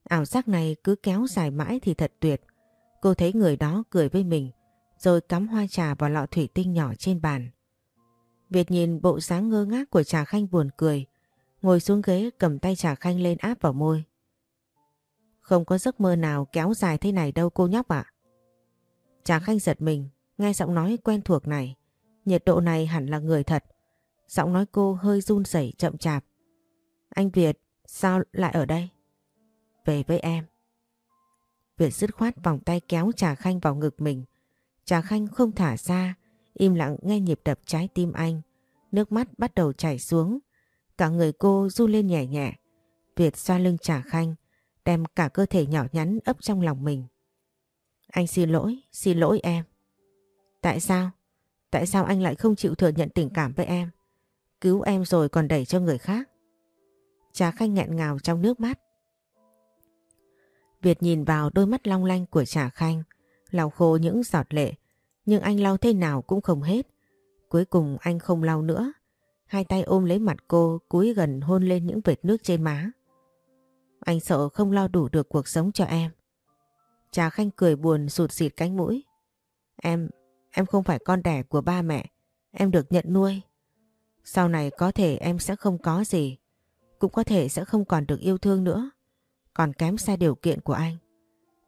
Speaker 1: Ảo giác này cứ kéo dài mãi thì thật tuyệt. Cô thấy người đó cười với mình, rồi cắm hoa trà vào lọ thủy tinh nhỏ trên bàn. Việt nhìn bộ dáng ngơ ngác của trà khanh buồn cười. Ngồi xuống ghế cầm tay trà khanh lên áp vào môi. Không có giấc mơ nào kéo dài thế này đâu, cô nhóc ạ. Trà khanh giật mình Nghe giọng nói quen thuộc này, nhiệt độ này hẳn là người thật. Giọng nói cô hơi run rẩy chậm chạp. Anh Việt, sao lại ở đây? Về với em. Việt dứt khoát vòng tay kéo Trà Khanh vào ngực mình. Trà Khanh không thả ra, im lặng nghe nhịp đập trái tim anh. Nước mắt bắt đầu chảy xuống. Cả người cô run lên nhẹ nhẹ. Việt xoa lưng Trà Khanh, đem cả cơ thể nhỏ nhắn ấp trong lòng mình. Anh xin lỗi, xin lỗi em. Tại sao? Tại sao anh lại không chịu thừa nhận tình cảm với em? Cứu em rồi còn đẩy cho người khác. Trà Khanh nghẹn ngào trong nước mắt. Việt nhìn vào đôi mắt long lanh của Trà Khanh, lau khô những giọt lệ, nhưng anh lau thế nào cũng không hết. Cuối cùng anh không lau nữa, hai tay ôm lấy mặt cô cúi gần hôn lên những vệt nước trên má. Anh sợ không lo đủ được cuộc sống cho em. Trà Khanh cười buồn sụt xịt cánh mũi. Em, Em không phải con đẻ của ba mẹ, em được nhận nuôi. Sau này có thể em sẽ không có gì, cũng có thể sẽ không còn được yêu thương nữa, còn kém xa điều kiện của anh.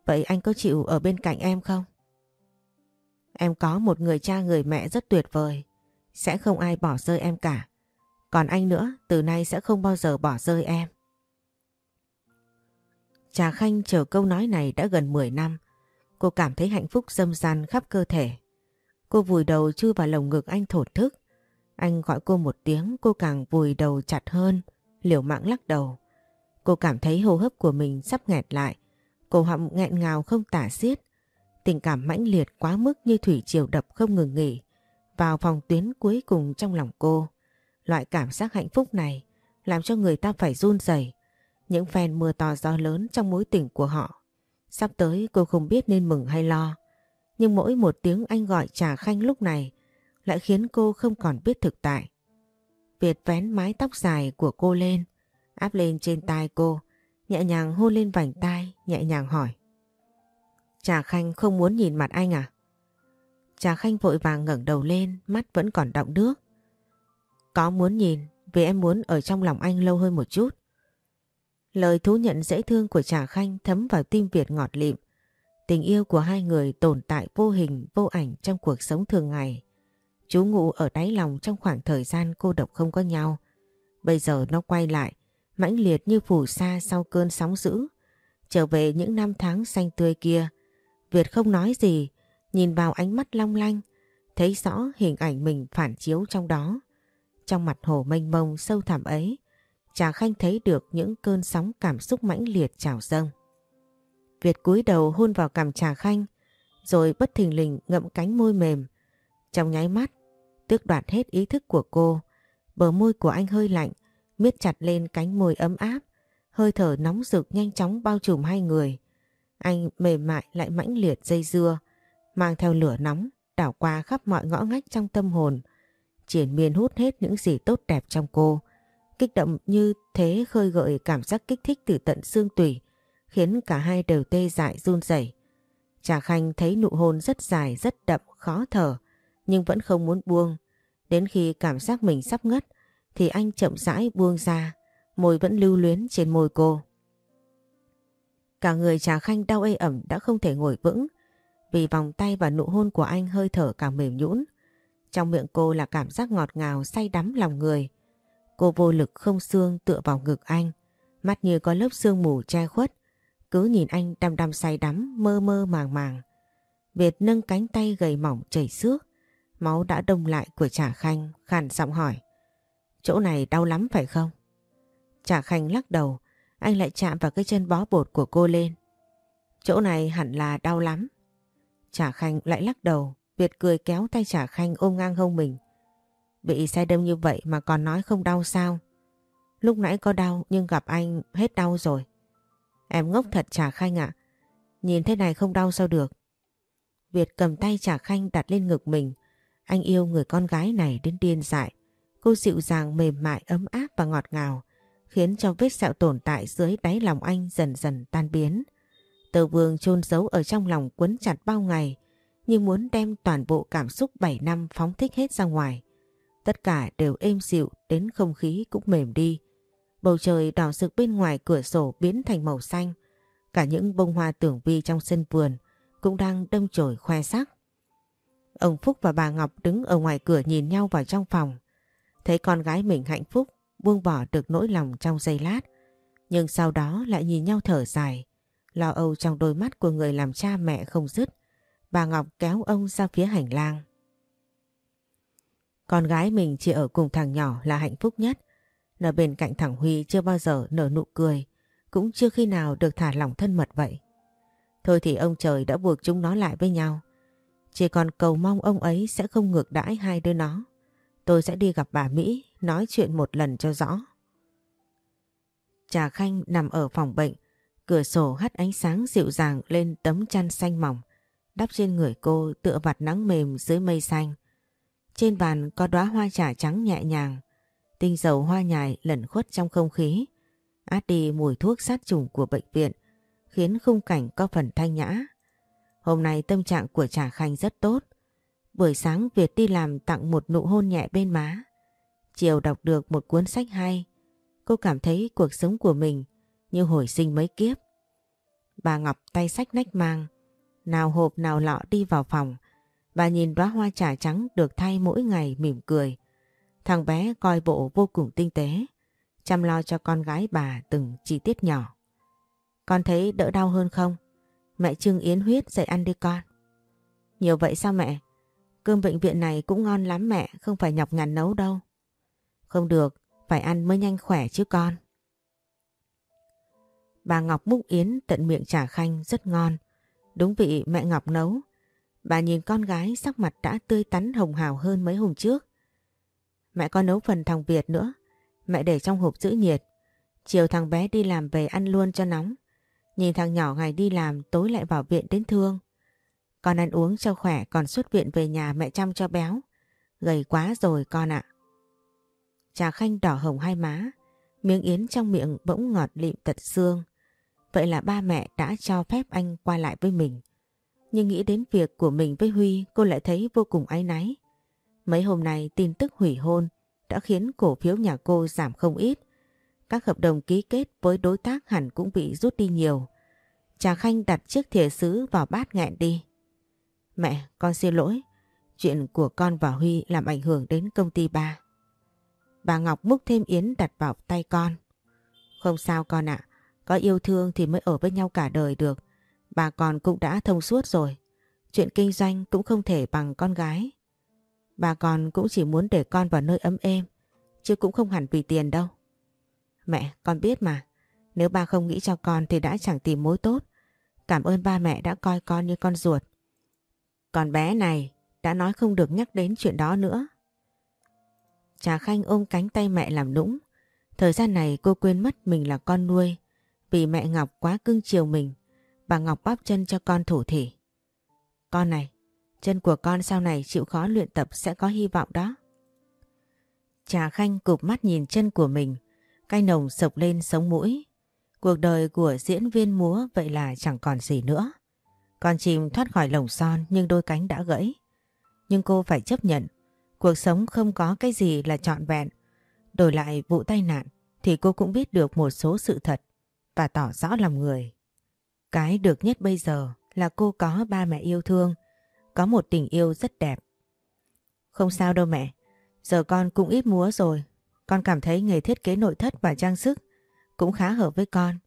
Speaker 1: Vậy anh có chịu ở bên cạnh em không? Em có một người cha người mẹ rất tuyệt vời, sẽ không ai bỏ rơi em cả. Còn anh nữa, từ nay sẽ không bao giờ bỏ rơi em. Trà Khanh chờ câu nói này đã gần 10 năm. Cô cảm thấy hạnh phúc dâm gian khắp cơ thể. Cô vùi đầu chui vào lồng ngực anh thổn thức. Anh gọi cô một tiếng cô càng vùi đầu chặt hơn, liều mạng lắc đầu. Cô cảm thấy hô hấp của mình sắp nghẹt lại, cổ họng nghẹn ngào không tả xiết. Tình cảm mãnh liệt quá mức như thủy triều đập không ngừng nghỉ vào phòng tuyến cuối cùng trong lòng cô. Loại cảm giác hạnh phúc này làm cho người ta phải run rẩy. Những phen mưa to gió lớn trong mối tình của họ. Sắp tới cô không biết nên mừng hay lo. Nhưng mỗi một tiếng anh gọi trà khanh lúc này lại khiến cô không còn biết thực tại. Việt vén mái tóc dài của cô lên, áp lên trên tai cô, nhẹ nhàng hôn lên vành tai, nhẹ nhàng hỏi. Trà Khanh không muốn nhìn mặt anh à? Trà Khanh vội vàng ngẩng đầu lên, mắt vẫn còn đọng nước. Có muốn nhìn, vì em muốn ở trong lòng anh lâu hơn một chút. Lời thú nhận dễ thương của Trà Khanh thấm vào tim Việt ngọt lịm. Tình yêu của hai người tồn tại vô hình, vô ảnh trong cuộc sống thường ngày. Chú ngụ ở đáy lòng trong khoảng thời gian cô độc không có nhau. Bây giờ nó quay lại, mãnh liệt như phủ sa sau cơn sóng dữ. Trở về những năm tháng xanh tươi kia. Việt không nói gì, nhìn vào ánh mắt long lanh, thấy rõ hình ảnh mình phản chiếu trong đó. Trong mặt hồ mênh mông sâu thẳm ấy, Trà Khanh thấy được những cơn sóng cảm xúc mãnh liệt trào dâng. Việt cúi đầu hôn vào cằm trà khanh, rồi bất thình lình ngậm cánh môi mềm. Trong nháy mắt, tước đoạt hết ý thức của cô. Bờ môi của anh hơi lạnh, miết chặt lên cánh môi ấm áp, hơi thở nóng rực nhanh chóng bao trùm hai người. Anh mềm mại lại mãnh liệt dây dưa, mang theo lửa nóng, đảo qua khắp mọi ngõ ngách trong tâm hồn, triển miên hút hết những gì tốt đẹp trong cô. Kích động như thế khơi gợi cảm giác kích thích từ tận xương tủy, khiến cả hai đều tê dại run rẩy. Trà Khanh thấy nụ hôn rất dài, rất đậm, khó thở, nhưng vẫn không muốn buông. Đến khi cảm giác mình sắp ngất, thì anh chậm rãi buông ra, môi vẫn lưu luyến trên môi cô. Cả người Trà Khanh đau ê ẩm đã không thể ngồi vững, vì vòng tay và nụ hôn của anh hơi thở càng mềm nhũn. Trong miệng cô là cảm giác ngọt ngào say đắm lòng người. Cô vô lực không xương tựa vào ngực anh, mắt như có lớp sương mù che khuất, cứ nhìn anh đăm đăm say đắm mơ mơ màng màng. Việt nâng cánh tay gầy mỏng chảy xước, máu đã đông lại của Trà Khanh, khàn giọng hỏi. Chỗ này đau lắm phải không? Trà Khanh lắc đầu, anh lại chạm vào cái chân bó bột của cô lên. Chỗ này hẳn là đau lắm. Trà Khanh lại lắc đầu, Việt cười kéo tay Trà Khanh ôm ngang hông mình. Bị xe đâm như vậy mà còn nói không đau sao? Lúc nãy có đau nhưng gặp anh hết đau rồi. Em ngốc thật Trà Khanh ạ. Nhìn thế này không đau sao được. Việt cầm tay Trà Khanh đặt lên ngực mình. Anh yêu người con gái này đến điên dại. Cô dịu dàng, mềm mại, ấm áp và ngọt ngào, khiến cho vết sẹo tồn tại dưới đáy lòng anh dần dần tan biến. Tờ vương chôn giấu ở trong lòng quấn chặt bao ngày, nhưng muốn đem toàn bộ cảm xúc 7 năm phóng thích hết ra ngoài. Tất cả đều êm dịu, đến không khí cũng mềm đi. Bầu trời đỏ rực bên ngoài cửa sổ biến thành màu xanh. Cả những bông hoa tưởng vi trong sân vườn cũng đang đâm chồi khoe sắc. Ông Phúc và bà Ngọc đứng ở ngoài cửa nhìn nhau vào trong phòng. Thấy con gái mình hạnh phúc, buông bỏ được nỗi lòng trong giây lát. Nhưng sau đó lại nhìn nhau thở dài. Lo âu trong đôi mắt của người làm cha mẹ không dứt. Bà Ngọc kéo ông ra phía hành lang. Con gái mình chỉ ở cùng thằng nhỏ là hạnh phúc nhất nở bên cạnh thằng Huy chưa bao giờ nở nụ cười, cũng chưa khi nào được thả lỏng thân mật vậy. Thôi thì ông trời đã buộc chúng nó lại với nhau. Chỉ còn cầu mong ông ấy sẽ không ngược đãi hai đứa nó. Tôi sẽ đi gặp bà Mỹ, nói chuyện một lần cho rõ. Trà Khanh nằm ở phòng bệnh, cửa sổ hắt ánh sáng dịu dàng lên tấm chăn xanh mỏng, đắp trên người cô tựa vặt nắng mềm dưới mây xanh. Trên bàn có đóa hoa trà trắng nhẹ nhàng, tinh dầu hoa nhài lẩn khuất trong không khí, át đi mùi thuốc sát trùng của bệnh viện, khiến khung cảnh có phần thanh nhã. Hôm nay tâm trạng của Trà Khanh rất tốt. Buổi sáng Việt đi làm tặng một nụ hôn nhẹ bên má. Chiều đọc được một cuốn sách hay. Cô cảm thấy cuộc sống của mình như hồi sinh mấy kiếp. Bà Ngọc tay sách nách mang, nào hộp nào lọ đi vào phòng. Bà nhìn đóa hoa trà trắng được thay mỗi ngày mỉm cười. Thằng bé coi bộ vô cùng tinh tế, chăm lo cho con gái bà từng chi tiết nhỏ. Con thấy đỡ đau hơn không? Mẹ Trương Yến huyết dậy ăn đi con. Nhiều vậy sao mẹ? Cơm bệnh viện này cũng ngon lắm mẹ, không phải nhọc nhằn nấu đâu. Không được, phải ăn mới nhanh khỏe chứ con. Bà Ngọc múc yến tận miệng trà khanh rất ngon. Đúng vị mẹ Ngọc nấu. Bà nhìn con gái sắc mặt đã tươi tắn hồng hào hơn mấy hôm trước. Mẹ có nấu phần thằng Việt nữa. Mẹ để trong hộp giữ nhiệt. Chiều thằng bé đi làm về ăn luôn cho nóng. Nhìn thằng nhỏ ngày đi làm, tối lại vào viện đến thương. Con ăn uống cho khỏe, còn xuất viện về nhà mẹ chăm cho béo. Gầy quá rồi, con ạ. Trà khanh đỏ hồng hai má. Miếng yến trong miệng bỗng ngọt lịm tật xương. Vậy là ba mẹ đã cho phép anh qua lại với mình. Nhưng nghĩ đến việc của mình với Huy, cô lại thấy vô cùng áy náy. Mấy hôm nay tin tức hủy hôn đã khiến cổ phiếu nhà cô giảm không ít. Các hợp đồng ký kết với đối tác hẳn cũng bị rút đi nhiều. Trà Khanh đặt chiếc thìa sứ vào bát nghẹn đi. Mẹ, con xin lỗi. Chuyện của con và Huy làm ảnh hưởng đến công ty ba. Bà Ngọc múc thêm yến đặt vào tay con. Không sao con ạ, có yêu thương thì mới ở với nhau cả đời được. Bà con cũng đã thông suốt rồi. Chuyện kinh doanh cũng không thể bằng con gái. Bà con cũng chỉ muốn để con vào nơi ấm êm, chứ cũng không hẳn vì tiền đâu. Mẹ, con biết mà. Nếu ba không nghĩ cho con thì đã chẳng tìm mối tốt. Cảm ơn ba mẹ đã coi con như con ruột. Còn bé này đã nói không được nhắc đến chuyện đó nữa. Trà Khanh ôm cánh tay mẹ làm nũng. Thời gian này cô quên mất mình là con nuôi. Vì mẹ Ngọc quá cưng chiều mình. Bà Ngọc bóp chân cho con thủ thỉ. Con này, chân của con sau này chịu khó luyện tập sẽ có hy vọng đó. Trà Khanh cụp mắt nhìn chân của mình. Cay nồng sộc lên sống mũi. Cuộc đời của diễn viên múa vậy là chẳng còn gì nữa. Con chim thoát khỏi lồng son nhưng đôi cánh đã gãy. Nhưng cô phải chấp nhận. Cuộc sống không có cái gì là trọn vẹn. Đổi lại vụ tai nạn thì cô cũng biết được một số sự thật và tỏ rõ lòng người. Cái được nhất bây giờ là cô có ba mẹ yêu thương, có một tình yêu rất đẹp. Không sao đâu mẹ, giờ con cũng ít múa rồi. Con cảm thấy nghề thiết kế nội thất và trang sức cũng khá hợp với con.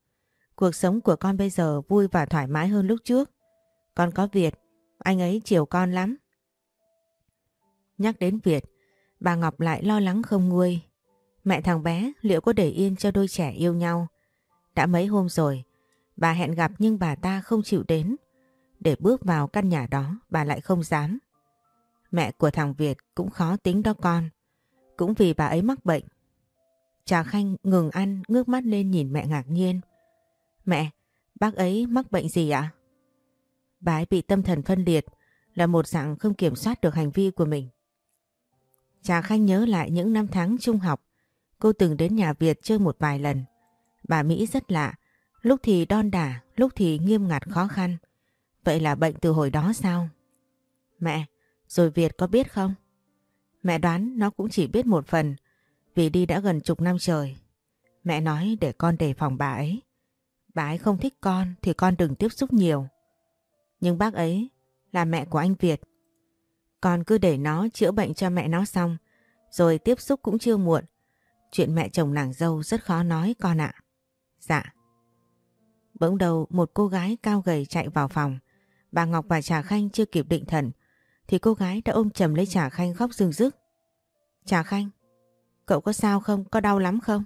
Speaker 1: Cuộc sống của con bây giờ vui và thoải mái hơn lúc trước. Con có Việt, anh ấy chiều con lắm. Nhắc đến Việt, bà Ngọc lại lo lắng không nguôi. Mẹ thằng bé liệu có để yên cho đôi trẻ yêu nhau? Đã mấy hôm rồi, bà hẹn gặp nhưng bà ta không chịu đến. Để bước vào căn nhà đó, bà lại không dám. Mẹ của thằng Việt cũng khó tính đó con. Cũng vì bà ấy mắc bệnh. Trà Khanh ngừng ăn, ngước mắt lên nhìn mẹ ngạc nhiên. Mẹ, bác ấy mắc bệnh gì ạ? Bà ấy bị tâm thần phân liệt, là một dạng không kiểm soát được hành vi của mình. Trà Khanh nhớ lại những năm tháng trung học, cô từng đến nhà Việt chơi một vài lần. Bà Mỹ rất lạ, lúc thì đon đả, lúc thì nghiêm ngặt khó khăn. Vậy là bệnh từ hồi đó sao? Mẹ, rồi Việt có biết không? Mẹ đoán nó cũng chỉ biết một phần, vì đi đã gần chục năm trời. Mẹ nói để con đề phòng bà ấy. Bà ấy không thích con thì con đừng tiếp xúc nhiều. Nhưng bác ấy là mẹ của anh Việt. Con cứ để nó chữa bệnh cho mẹ nó xong, rồi tiếp xúc cũng chưa muộn. Chuyện mẹ chồng nàng dâu rất khó nói con ạ. Dạ. Bỗng đầu một cô gái cao gầy chạy vào phòng. Bà Ngọc và Trà Khanh chưa kịp định thần, thì cô gái đã ôm chầm lấy Trà Khanh khóc rưng rức. Trà Khanh, cậu có sao không? Có đau lắm không?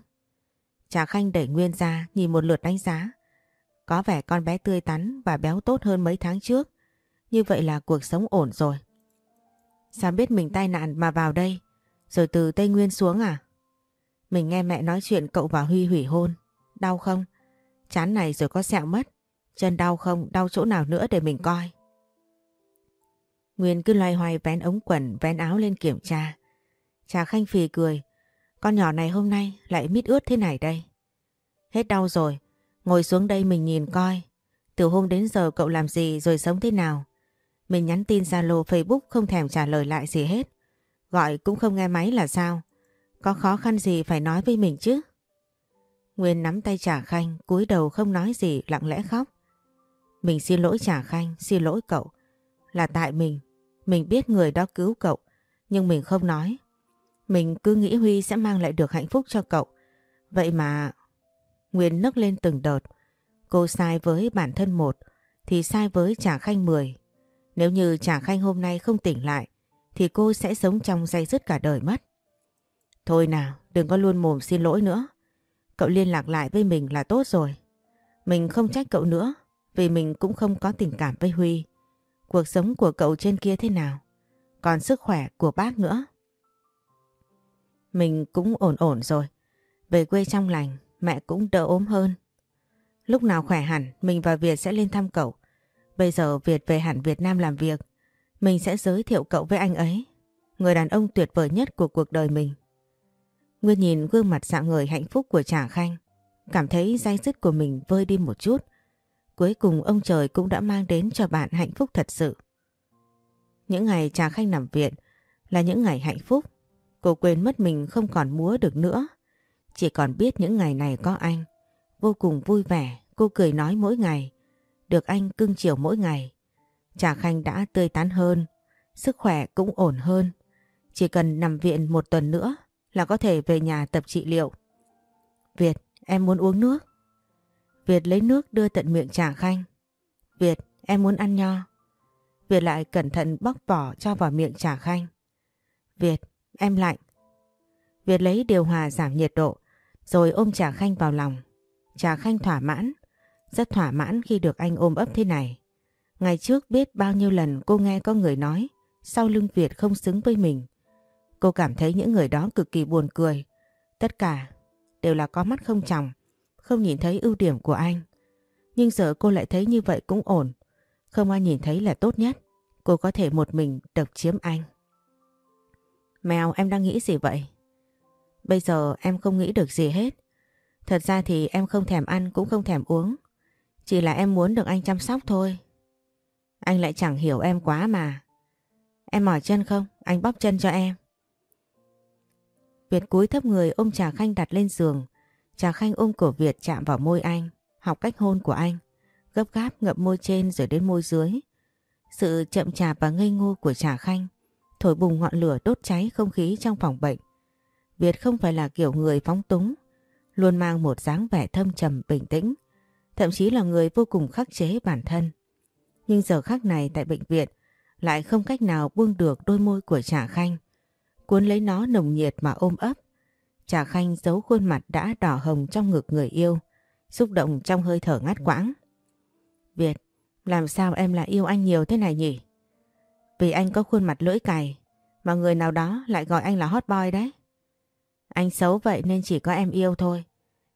Speaker 1: Trà Khanh đẩy Nguyên ra nhìn một lượt đánh giá. Có vẻ con bé tươi tắn và béo tốt hơn mấy tháng trước. Như vậy là cuộc sống ổn rồi. Sao biết mình tai nạn mà vào đây? Rồi từ Tây Nguyên xuống à? Mình nghe mẹ nói chuyện cậu và Huy hủy hôn. Đau không? Chán này rồi có sẹo mất. Chân đau không? Đau chỗ nào nữa để mình coi. Nguyên cứ loay hoay vén ống quần, vén áo lên kiểm tra. Trà Khanh phì cười. Con nhỏ này hôm nay lại mít ướt thế này đây. Hết đau rồi, ngồi xuống đây mình nhìn coi. Từ hôm đến giờ cậu làm gì rồi sống thế nào? Mình nhắn tin Zalo Facebook không thèm trả lời lại gì hết. Gọi cũng không nghe máy là sao? Có khó khăn gì phải nói với mình chứ? Nguyên nắm tay Trà Khanh, cúi đầu không nói gì, lặng lẽ khóc. Mình xin lỗi Trà Khanh, xin lỗi cậu. Là tại mình, mình biết người đó cứu cậu, nhưng mình không nói. Mình cứ nghĩ Huy sẽ mang lại được hạnh phúc cho cậu. Vậy mà... Nguyên nức lên từng đợt. Cô sai với bản thân một, thì sai với Trà Khanh mười. Nếu như Trà Khanh hôm nay không tỉnh lại, thì cô sẽ sống trong dây dứt cả đời mất. Thôi nào, đừng có luôn mồm xin lỗi nữa. Cậu liên lạc lại với mình là tốt rồi. Mình không trách cậu nữa, vì mình cũng không có tình cảm với Huy. Cuộc sống của cậu trên kia thế nào? Còn sức khỏe của bác nữa. Mình cũng ổn ổn rồi. Về quê trong lành, mẹ cũng đỡ ốm hơn. Lúc nào khỏe hẳn, mình và Việt sẽ lên thăm cậu. Bây giờ Việt về hẳn Việt Nam làm việc. Mình sẽ giới thiệu cậu với anh ấy. Người đàn ông tuyệt vời nhất của cuộc đời mình. Nguyên nhìn gương mặt dạng người hạnh phúc của Trà Khanh. Cảm thấy dây dứt của mình vơi đi một chút. Cuối cùng ông trời cũng đã mang đến cho bạn hạnh phúc thật sự. Những ngày Trà Khanh nằm viện là những ngày hạnh phúc. Cô quên mất mình không còn múa được nữa. Chỉ còn biết những ngày này có anh. Vô cùng vui vẻ, cô cười nói mỗi ngày. Được anh cưng chiều mỗi ngày. Trà Khanh đã tươi tắn hơn, sức khỏe cũng ổn hơn. Chỉ cần nằm viện một tuần nữa là có thể về nhà tập trị liệu. Việt, em muốn uống nước. Việt lấy nước đưa tận miệng Trà Khanh. Việt, em muốn ăn nho. Việt lại cẩn thận bóc vỏ cho vào miệng Trà Khanh. Việt, em lạnh. Việt lấy điều hòa giảm nhiệt độ, rồi ôm Trà Khanh vào lòng. Trà Khanh thỏa mãn, rất thỏa mãn khi được anh ôm ấp thế này. Ngày trước biết bao nhiêu lần cô nghe có người nói sau lưng Việt không xứng với mình. Cô cảm thấy những người đó cực kỳ buồn cười. Tất cả đều là có mắt không chồng, không nhìn thấy ưu điểm của anh. Nhưng giờ cô lại thấy như vậy cũng ổn. Không ai nhìn thấy là tốt nhất. Cô có thể một mình độc chiếm anh. Mèo, em đang nghĩ gì vậy? Bây giờ em không nghĩ được gì hết. Thật ra thì em không thèm ăn cũng không thèm uống. Chỉ là em muốn được anh chăm sóc thôi. Anh lại chẳng hiểu em quá mà. Em mỏi chân không? Anh bóp chân cho em. Việt cúi thấp người ôm Trà Khanh đặt lên giường. Trà Khanh ôm cổ Việt chạm vào môi anh, học cách hôn của anh. Gấp gáp ngậm môi trên rồi đến môi dưới. Sự chậm chạp và ngây ngô của Trà Khanh thổi bùng ngọn lửa đốt cháy không khí trong phòng bệnh. Việt không phải là kiểu người phóng túng, luôn mang một dáng vẻ thâm trầm bình tĩnh, thậm chí là người vô cùng khắc chế bản thân. Nhưng giờ khắc này tại bệnh viện lại không cách nào buông được đôi môi của Trà Khanh, cuốn lấy nó nồng nhiệt mà ôm ấp. Trà Khanh giấu khuôn mặt đã đỏ hồng trong ngực người yêu, xúc động trong hơi thở ngắt quãng. Việt, làm sao em lại yêu anh nhiều thế này nhỉ? Vì anh có khuôn mặt lưỡi cày, mà người nào đó lại gọi anh là hot boy đấy. Anh xấu vậy nên chỉ có em yêu thôi.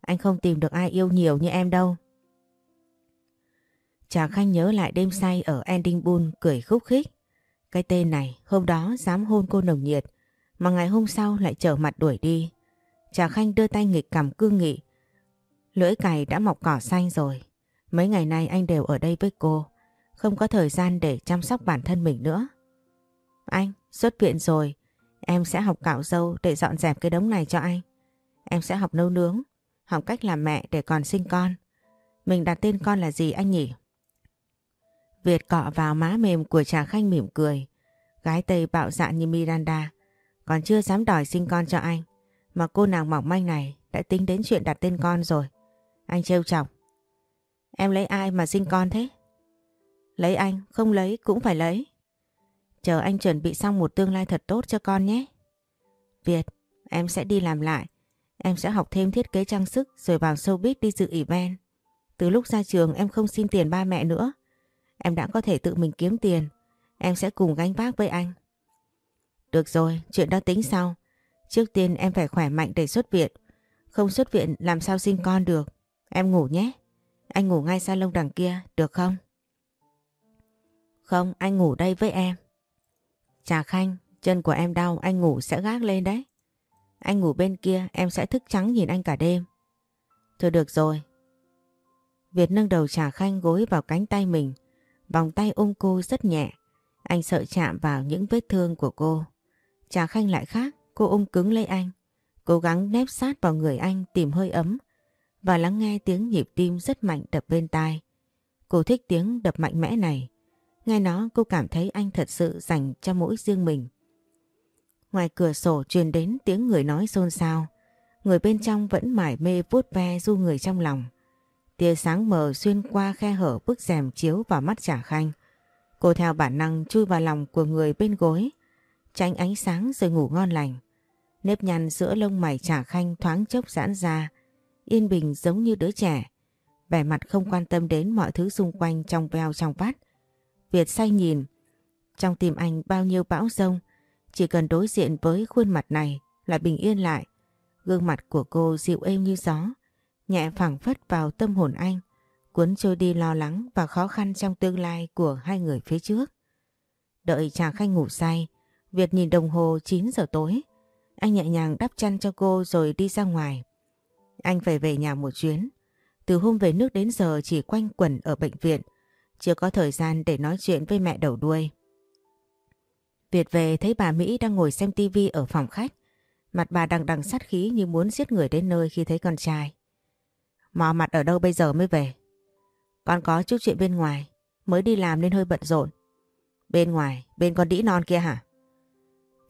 Speaker 1: Anh không tìm được ai yêu nhiều như em đâu. Trà Khanh nhớ lại đêm say ở Ending cười khúc khích. Cái tên này hôm đó dám hôn cô nồng nhiệt mà ngày hôm sau lại trở mặt đuổi đi. Trà Khanh đưa tay nghịch cầm cương nghị. Lưỡi cày đã mọc cỏ xanh rồi. Mấy ngày nay anh đều ở đây với cô. Không có thời gian để chăm sóc bản thân mình nữa. Anh, xuất viện rồi. Em sẽ học cạo dâu để dọn dẹp cái đống này cho anh. Em sẽ học nấu nướng, học cách làm mẹ để còn sinh con. Mình đặt tên con là gì anh nhỉ? Việt cọ vào má mềm của Trà Khanh mỉm cười. Gái Tây bạo dạn như Miranda, còn chưa dám đòi sinh con cho anh. Mà cô nàng mỏng manh này đã tính đến chuyện đặt tên con rồi. Anh trêu chọc. Em lấy ai mà sinh con thế? Lấy anh, không lấy cũng phải lấy. Chờ anh chuẩn bị xong một tương lai thật tốt cho con nhé. Việt, em sẽ đi làm lại. Em sẽ học thêm thiết kế trang sức rồi vào showbiz đi dự event. Từ lúc ra trường em không xin tiền ba mẹ nữa. Em đã có thể tự mình kiếm tiền. Em sẽ cùng gánh vác với anh. Được rồi, chuyện đó tính sau. Trước tiên em phải khỏe mạnh để xuất viện. Không xuất viện làm sao sinh con được. Em ngủ nhé. Anh ngủ ngay salon đằng kia, được không? Không, anh ngủ đây với em. Trà Khanh, chân của em đau, anh ngủ sẽ gác lên đấy. Anh ngủ bên kia, em sẽ thức trắng nhìn anh cả đêm. Thôi được rồi. Việt nâng đầu Trà Khanh gối vào cánh tay mình, vòng tay ôm cô rất nhẹ. Anh sợ chạm vào những vết thương của cô. Trà Khanh lại khác, cô ôm cứng lấy anh, cố gắng nép sát vào người anh tìm hơi ấm và lắng nghe tiếng nhịp tim rất mạnh đập bên tai. Cô thích tiếng đập mạnh mẽ này. Nghe nó cô cảm thấy anh thật sự dành cho mỗi riêng mình. Ngoài cửa sổ truyền đến tiếng người nói xôn xao. Người bên trong vẫn mải mê vuốt ve du người trong lòng. Tia sáng mờ xuyên qua khe hở bức rèm chiếu vào mắt trả khanh. Cô theo bản năng chui vào lòng của người bên gối. Tránh ánh sáng rồi ngủ ngon lành. Nếp nhăn giữa lông mày trả khanh thoáng chốc giãn ra. Yên bình giống như đứa trẻ. Vẻ mặt không quan tâm đến mọi thứ xung quanh trong veo trong vắt. Việt say nhìn. Trong tim anh bao nhiêu bão rông, chỉ cần đối diện với khuôn mặt này là bình yên lại. Gương mặt của cô dịu êm như gió, nhẹ phẳng phất vào tâm hồn anh, cuốn trôi đi lo lắng và khó khăn trong tương lai của hai người phía trước. Đợi Trà Khanh ngủ say, Việt nhìn đồng hồ 9 giờ tối. Anh nhẹ nhàng đắp chăn cho cô rồi đi ra ngoài. Anh phải về nhà một chuyến. Từ hôm về nước đến giờ chỉ quanh quẩn ở bệnh viện, chưa có thời gian để nói chuyện với mẹ đầu đuôi. Việt về thấy bà Mỹ đang ngồi xem tivi ở phòng khách. Mặt bà đằng đằng sát khí như muốn giết người đến nơi khi thấy con trai. Mò mặt ở đâu bây giờ mới về? Con có chút chuyện bên ngoài, mới đi làm nên hơi bận rộn. Bên ngoài, bên con đĩ non kia hả?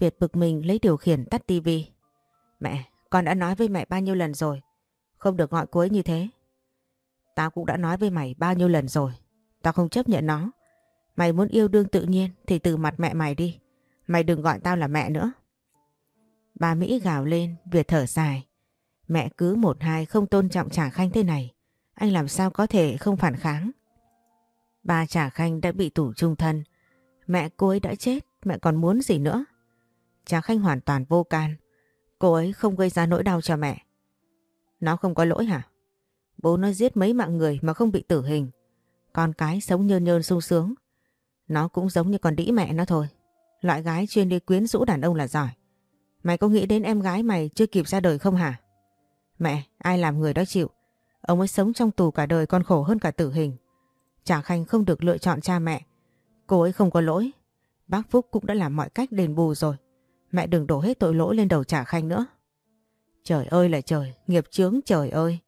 Speaker 1: Việt bực mình lấy điều khiển tắt tivi. Mẹ, con đã nói với mẹ bao nhiêu lần rồi, không được gọi cuối như thế. Tao cũng đã nói với mày bao nhiêu lần rồi, tao không chấp nhận nó. Mày muốn yêu đương tự nhiên thì từ mặt mẹ mày đi. Mày đừng gọi tao là mẹ nữa. Bà Mỹ gào lên, Việt thở dài. Mẹ cứ một hai không tôn trọng Trà Khanh thế này. Anh làm sao có thể không phản kháng. Bà Trà Khanh đã bị tủ trung thân. Mẹ cô ấy đã chết, mẹ còn muốn gì nữa? Trà Khanh hoàn toàn vô can. Cô ấy không gây ra nỗi đau cho mẹ. Nó không có lỗi hả? Bố nó giết mấy mạng người mà không bị tử hình. Con cái sống nhơn nhơn sung sướng. Nó cũng giống như con đĩ mẹ nó thôi. Loại gái chuyên đi quyến rũ đàn ông là giỏi. Mày có nghĩ đến em gái mày chưa kịp ra đời không hả? Mẹ, ai làm người đó chịu. Ông ấy sống trong tù cả đời còn khổ hơn cả tử hình. Trà Khanh không được lựa chọn cha mẹ. Cô ấy không có lỗi. Bác Phúc cũng đã làm mọi cách đền bù rồi. Mẹ đừng đổ hết tội lỗi lên đầu trả Khanh nữa. Trời ơi là trời, nghiệp chướng trời ơi.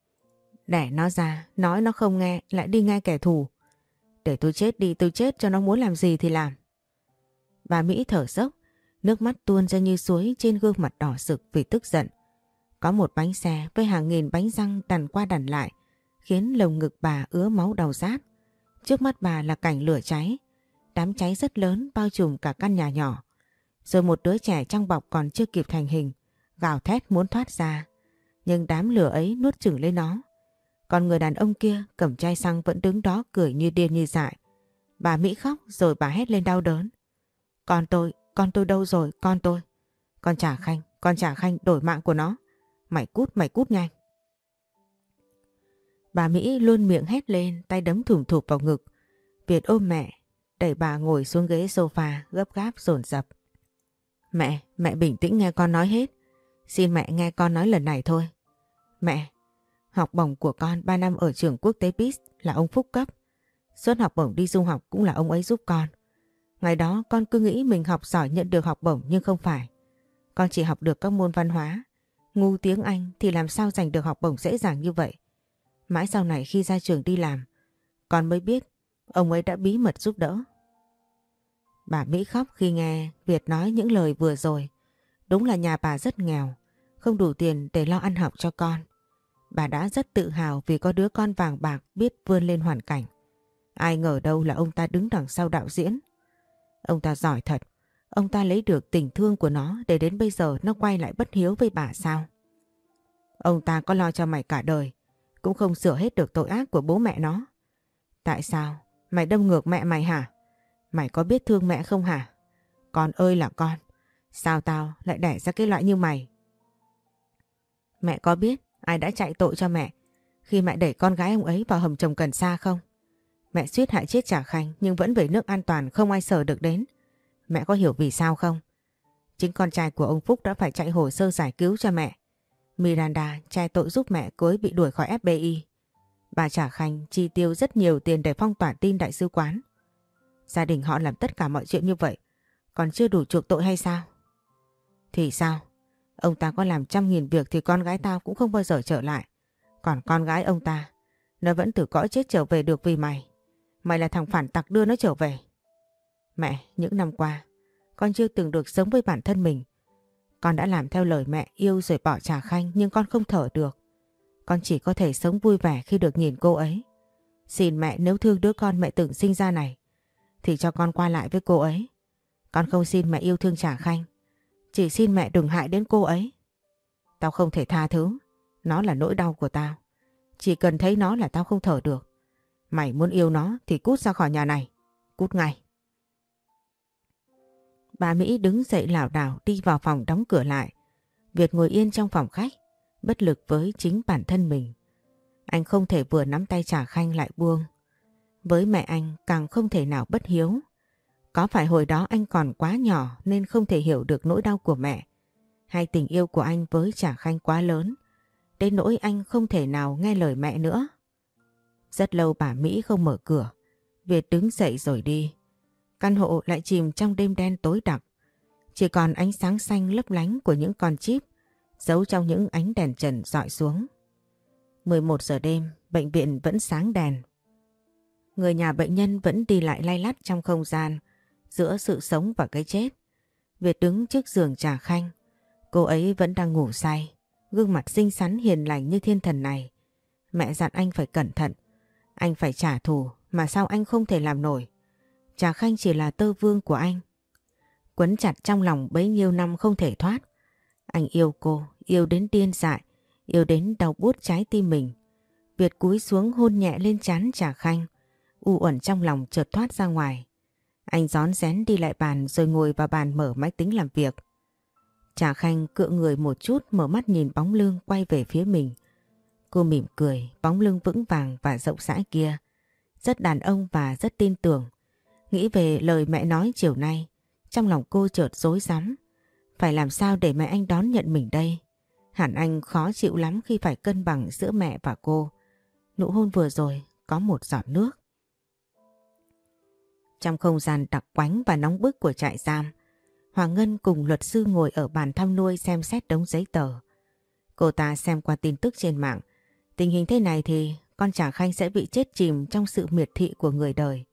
Speaker 1: Đẻ nó ra, nói nó không nghe, lại đi ngay kẻ thù. Để tôi chết đi, tôi chết cho nó muốn làm gì thì làm. Bà Mỹ thở dốc, nước mắt tuôn ra như suối trên gương mặt đỏ sực vì tức giận. Có một bánh xe với hàng nghìn bánh răng đằn qua đằn lại, khiến lồng ngực bà ứa máu đầu rát. Trước mắt bà là cảnh lửa cháy, đám cháy rất lớn bao trùm cả căn nhà nhỏ. Rồi một đứa trẻ trong bọc còn chưa kịp thành hình, gào thét muốn thoát ra. Nhưng đám lửa ấy nuốt chửng lấy nó. Còn người đàn ông kia cầm chai xăng vẫn đứng đó cười như điên như dại. Bà Mỹ khóc rồi bà hét lên đau đớn. Con tôi, con tôi đâu rồi, con tôi. Con trả khanh, con trả khanh đổi mạng của nó. Mày cút, mày cút nhanh. Bà Mỹ luôn miệng hét lên, tay đấm thủng thụp vào ngực. Việt ôm mẹ, đẩy bà ngồi xuống ghế sofa gấp gáp dồn dập. Mẹ, mẹ bình tĩnh nghe con nói hết. Xin mẹ nghe con nói lần này thôi. Mẹ, học bổng của con 3 năm ở trường quốc tế PIS là ông Phúc cấp. Suốt học bổng đi du học cũng là ông ấy giúp con. Ngày đó con cứ nghĩ mình học giỏi nhận được học bổng nhưng không phải. Con chỉ học được các môn văn hóa. Ngu tiếng Anh thì làm sao giành được học bổng dễ dàng như vậy. Mãi sau này khi ra trường đi làm, con mới biết ông ấy đã bí mật giúp đỡ. Bà Mỹ khóc khi nghe Việt nói những lời vừa rồi. Đúng là nhà bà rất nghèo, không đủ tiền để lo ăn học cho con. Bà đã rất tự hào vì có đứa con vàng bạc biết vươn lên hoàn cảnh. Ai ngờ đâu là ông ta đứng đằng sau đạo diễn. Ông ta giỏi thật, ông ta lấy được tình thương của nó để đến bây giờ nó quay lại bất hiếu với bà sao. Ông ta có lo cho mày cả đời, cũng không sửa hết được tội ác của bố mẹ nó. Tại sao? Mày đâm ngược mẹ mày hả? Mày có biết thương mẹ không hả? Con ơi là con, sao tao lại đẻ ra cái loại như mày? Mẹ có biết ai đã chạy tội cho mẹ khi mẹ đẩy con gái ông ấy vào hầm trồng cần sa không? Mẹ suýt hại chết trả khanh nhưng vẫn về nước an toàn không ai sờ được đến. Mẹ có hiểu vì sao không? Chính con trai của ông Phúc đã phải chạy hồ sơ giải cứu cho mẹ. Miranda trai tội giúp mẹ cô bị đuổi khỏi FBI. Bà Trả Khanh chi tiêu rất nhiều tiền để phong tỏa tin đại sứ quán. Gia đình họ làm tất cả mọi chuyện như vậy, còn chưa đủ chuộc tội hay sao? Thì sao? Ông ta có làm trăm nghìn việc thì con gái tao cũng không bao giờ trở lại. Còn con gái ông ta, nó vẫn từ cõi chết trở về được vì mày. Mày là thằng phản tặc đưa nó trở về. Mẹ, những năm qua, con chưa từng được sống với bản thân mình. Con đã làm theo lời mẹ yêu rồi bỏ trà khanh nhưng con không thở được. Con chỉ có thể sống vui vẻ khi được nhìn cô ấy. Xin mẹ nếu thương đứa con mẹ từng sinh ra này, thì cho con qua lại với cô ấy. Con không xin mẹ yêu thương trà khanh. Chỉ xin mẹ đừng hại đến cô ấy. Tao không thể tha thứ. Nó là nỗi đau của tao. Chỉ cần thấy nó là tao không thở được. Mày muốn yêu nó thì cút ra khỏi nhà này. Cút ngay. Bà Mỹ đứng dậy lảo đảo đi vào phòng đóng cửa lại. Việt ngồi yên trong phòng khách, bất lực với chính bản thân mình. Anh không thể vừa nắm tay trả khanh lại buông. Với mẹ anh càng không thể nào bất hiếu. Có phải hồi đó anh còn quá nhỏ nên không thể hiểu được nỗi đau của mẹ? Hay tình yêu của anh với trà khanh quá lớn? Đến nỗi anh không thể nào nghe lời mẹ nữa. Rất lâu bà Mỹ không mở cửa. Việt đứng dậy rồi đi. Căn hộ lại chìm trong đêm đen tối đặc. Chỉ còn ánh sáng xanh lấp lánh của những con chip giấu trong những ánh đèn trần dọi xuống. 11 giờ đêm, bệnh viện vẫn sáng đèn. Người nhà bệnh nhân vẫn đi lại lay lắt trong không gian giữa sự sống và cái chết. Việt đứng trước giường trà khanh. Cô ấy vẫn đang ngủ say, gương mặt xinh xắn hiền lành như thiên thần này. Mẹ dặn anh phải cẩn thận, anh phải trả thù mà sao anh không thể làm nổi. Trà Khanh chỉ là tơ vương của anh. Quấn chặt trong lòng bấy nhiêu năm không thể thoát. Anh yêu cô, yêu đến điên dại, yêu đến đau bút trái tim mình. Việt cúi xuống hôn nhẹ lên trán Trà Khanh, u uẩn trong lòng chợt thoát ra ngoài. Anh gión rén đi lại bàn rồi ngồi vào bàn mở máy tính làm việc. Trà Khanh cựa người một chút mở mắt nhìn bóng lưng quay về phía mình. Cô mỉm cười, bóng lưng vững vàng và rộng rãi kia. Rất đàn ông và rất tin tưởng. Nghĩ về lời mẹ nói chiều nay, trong lòng cô chợt rối rắm. Phải làm sao để mẹ anh đón nhận mình đây? Hẳn anh khó chịu lắm khi phải cân bằng giữa mẹ và cô. Nụ hôn vừa rồi có một giọt nước. Trong không gian đặc quánh và nóng bức của trại giam, Hoàng Ngân cùng luật sư ngồi ở bàn thăm nuôi xem xét đống giấy tờ. Cô ta xem qua tin tức trên mạng. Tình hình thế này thì con chàng Khanh sẽ bị chết chìm trong sự miệt thị của người đời.